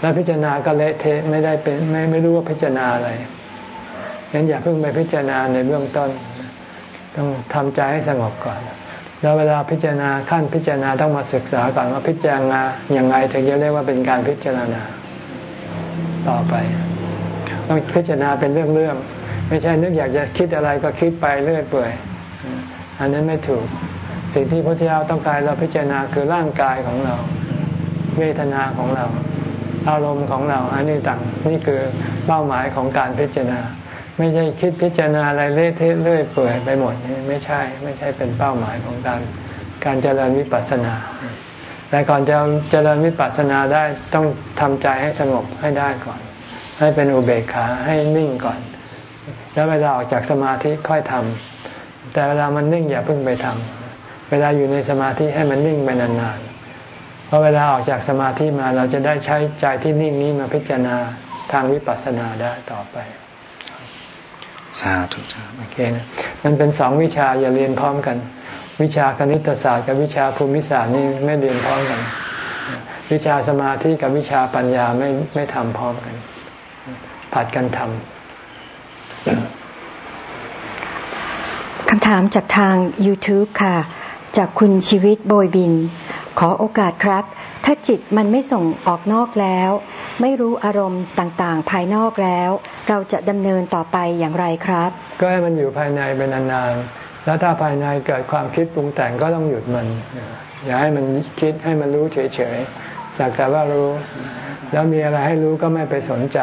แล้วพิจารณาก็เละเทะไม่ได้เป็นไม่ไม่รู้ว่าพิจารณาอะไรงั้นอย่าเพิ่งไปพิจารณาในเบื้องต้น ต้องทำใจให้สงบก่อน แล้วเวลาพิจารณาขั้นพิจารณาต้องมาศึกษาก่อนว่าพิจารณาอย่างไรถึงจะเรียกว่าเป็นการพิจารณา ต่อไป ต้องพิจารณาเป็นเรื่องๆไม่ใช่นึกอยากจะคิดอะไรก็คิดไปเรื่อยเปื่อยอันนั้นไม่ถูก สิ่งที่พระเจ้าต้องการเราพิจารณาคือร่างกายของเรา เวทนาของเรา อารมณ์ของเราอันนี้ต่างนี่คือเป้าหมายของการพิจารณา ไม่ใช่คิดพิจารณาอะไรเละเทะเรื่อยเปื่อยไปหมดนี่ไม่ใช่ ไม่ใช่เป็นเป้าหมายของการการเจริญวิปัสสนา แต่ก่อนจะเจริญวิปัสสนาได้ต้องทำใจให้สงบให้ได้ก่อน ให้เป็นอุเบกขาให้นิ่งก่อน แล้วเวลาออกจากสมาธิค่อยทำแต่เวลามันนิ่งอย่าเพิ่งไปทำเวลาอยู่ในสมาธิให้มันนิ่งไปนานๆเพราะเวลาออกจากสมาธิมาเราจะได้ใช้ใจที่นิ่งนี้มาพิจารณาทางวิปัสสนาได้ต่อไปสาธุโอเคนะมันเป็นสองวิชาอย่าเรียนพร้อมกัน วิชาคณิตศาสตร์กับวิชาภูมิศาสตร์นี่ไม่เรียนพร้อมกัน วิชาสมาธิกับวิชาปัญญาไม่ไม่ทำพร้อมกัน ผัดกันทำคำถามจากทาง YouTube ค่ะ จากคุณชีวิตโบยบิน ขอโอกาสครับ ถ้าจิตมันไม่ส่งออกนอกแล้ว ไม่รู้อารมณ์ต่างๆ ภายนอกแล้ว เราจะดำเนินต่อไปอย่างไรครับ ก็ให้มันอยู่ภายในเป็นนานๆ แล้วถ้าภายในเกิดความคิดปรุงแต่งก็ต้องหยุดมัน อย่าให้มันคิดให้มันรู้เฉยๆสักแต่ว่ารู้ แล้วมีอะไรให้รู้ก็ไม่ไปสนใจ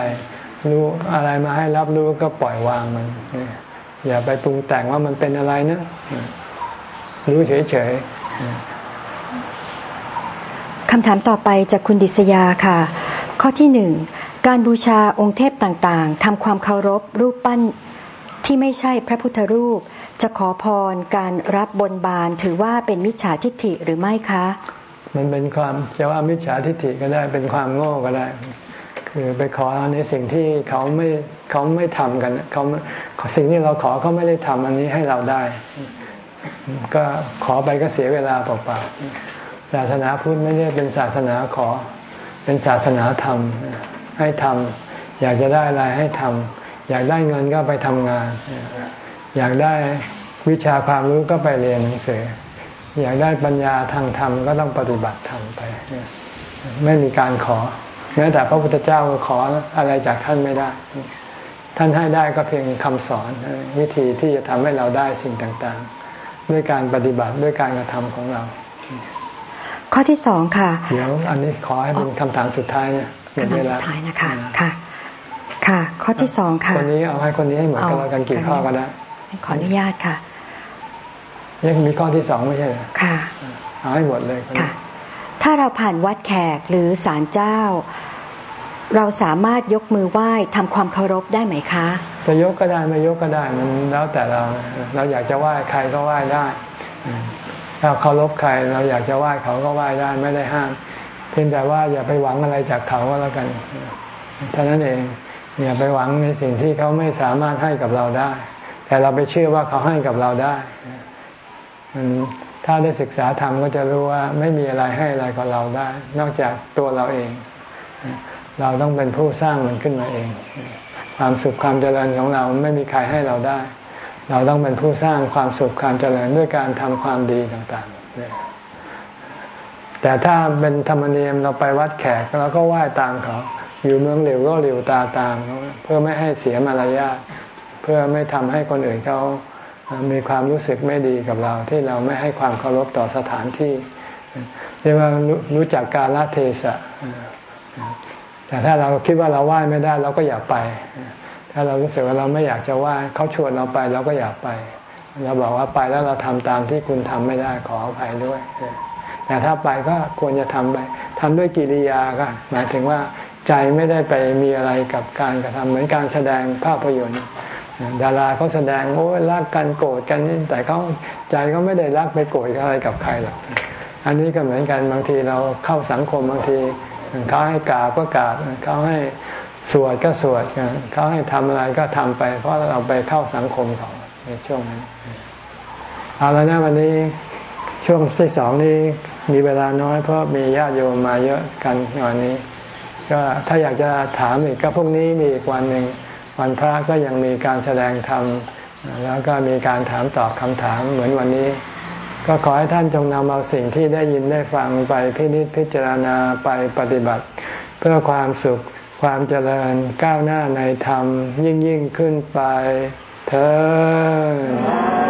รู้อะไรมาให้รับรู้ก็ปล่อยวางมัน อย่าไปปรุงแต่งว่ามันเป็นอะไรนะ รู้เฉยๆคำถามต่อไปจากคุณดิษยาค่ะ ข้อที่หนึ่งการบูชาองค์เทพต่างๆทำความเคารพรูปปั้น ที่ไม่ใช่พระพุทธรูป จะขอพรการรับบนบานถือว่าเป็นมิจฉาทิฏฐิหรือไม่คะ มันเป็นความจะว่ามิจฉาทิฏฐิก็ได้เป็นความโง่ก็ได้ คือไปขอในสิ่งที่เขาไม่เขาไม่ทำกันเขาสิ่งที่เราขอเขาไม่ได้ทำอันนี้ให้เราได้ ก็ขอไปก็เสียเวลาเปล่าๆศาสนาพุทธไม่ได้เป็นศาสนาขอ เป็นศาสนาธรรมให้ทำอยากจะได้อะไรให้ทำ อยากได้เงินก็ไปทำงาน อยากได้วิชาความรู้ก็ไปเรียนหนังสือ อยากได้ปัญญาทางธรรมก็ต้องปฏิบัติธรรมไป ไม่มีการขอแม้แต่พระพุทธเจ้าก็ขออะไรจากท่านไม่ได้ ท่านให้ได้ก็เพียงคำสอนวิธีที่จะทำให้เราได้สิ่งต่างๆ ด้วยการปฏิบัติด้วยการกระทำของเรา ข้อที่สองค่ะ เดี๋ยวอันนี้ขอให้เป็นคำถามสุดท้ายเนี่ยคำถามสุดท้ายนะคะค่ะ ค่ะ ข้อที่สองค่ะคนนี้เอาให้คนนี้ให้หมดกันแล้วกันกี่ข้อก็ได้ขออนุญาตค่ะยังมีข้อที่สองไม่ใช่ค่ะเอาให้หมดเลยค่ะ ถ้าเราผ่านวัดแขกหรือศาลเจ้า เราสามารถยกมือไหว้ทำความเคารพได้ไหมคะ จะยกก็ได้ไม่ยกก็ได้มันแล้วแต่เราเราอยากจะไหว้ใครก็ไหว้ได้ถ้าเคารพใครเราอยากจะไหว้เขาก็ไหว้ได้ไม่ได้ห้าม เพียงแต่ว่าอย่าไปหวังอะไรจากเขาก็แล้วกันเท่านั้นเอง อย่าไปหวังในสิ่งที่เขาไม่สามารถให้กับเราได้ แต่เราไปเชื่อว่าเขาให้กับเราได้มันถ้าได้ศึกษาธรรมก็จะรู้ว่าไม่มีอะไรให้อะไรกับเราได้ นอกจากตัวเราเอง เราต้องเป็นผู้สร้างมันขึ้นมาเอง ความสุขความเจริญของเราไม่มีใครให้เราได้ เราต้องเป็นผู้สร้างความสุขความเจริญด้วยการทำความดีต่างๆ แต่ถ้าเป็นธรรมเนียมเราไปวัดแขกเราก็ไหว้ตามเขา อยู่เมืองเหลวก็เหลวตาตาม เพื่อไม่ให้เสียมารยาทเพื่อไม่ทำให้คนอื่นเขามีความรู้สึกไม่ดีกับเรา ที่เราไม่ให้ความเคารพต่อสถานที่เรียกว่ารู้จักการละเทศะแต่ถ้าเราคิดว่าเราไหว้ไม่ได้เราก็อย่าไป ถ้าเรารู้สึกว่าเราไม่อยากจะไหว่าเขาชวนเราไปเราก็อยากไป เราบอกว่าไปแล้วเราทำตามที่คุณทำไม่ได้ขออภัยด้วย แต่ถ้าไปก็ควรจะทำไปทำด้วยกิริยาก็หมายถึงว่า ใจไม่ได้ไปมีอะไรกับการกระทำเหมือนการแสดงภาพยนตร์ ดาราเขาแสดงโอ้รักกันโกรธกันนี่แต่เขาใจเขาไม่ได้รักไปโกรธอะไรกับใครหรอกอันนี้ก็เหมือนกันบางทีเราเข้าสังคมบางทีเขาให้กราบก็กราบเขาให้สวดก็สวดกันเขาให้ทำอะไรก็ทำไป เพราะเราไปเข้าสังคมเขาในช่วงนั้นเอาแล้วนะวันนี้ช่วงที่สองนี้มีเวลาน้อยเพราะมีญาติโยมมาเยอะกันวันนี้ ก็ถ้าอยากจะถามอีกก็พรุ่งนี้มีอีกวันหนึ่งวันพระก็ยังมีการแสดงธรรมแล้วก็มีการถามตอบคำถามเหมือนวันนี้ ก็ขอให้ท่านจงนำเอาสิ่งที่ได้ยินได้ฟังไปพินิจพิจารณาไปปฏิบัติ เพื่อความสุขความเจริญก้าวหน้าในธรรมยิ่งยิ่งขึ้นไปเธอ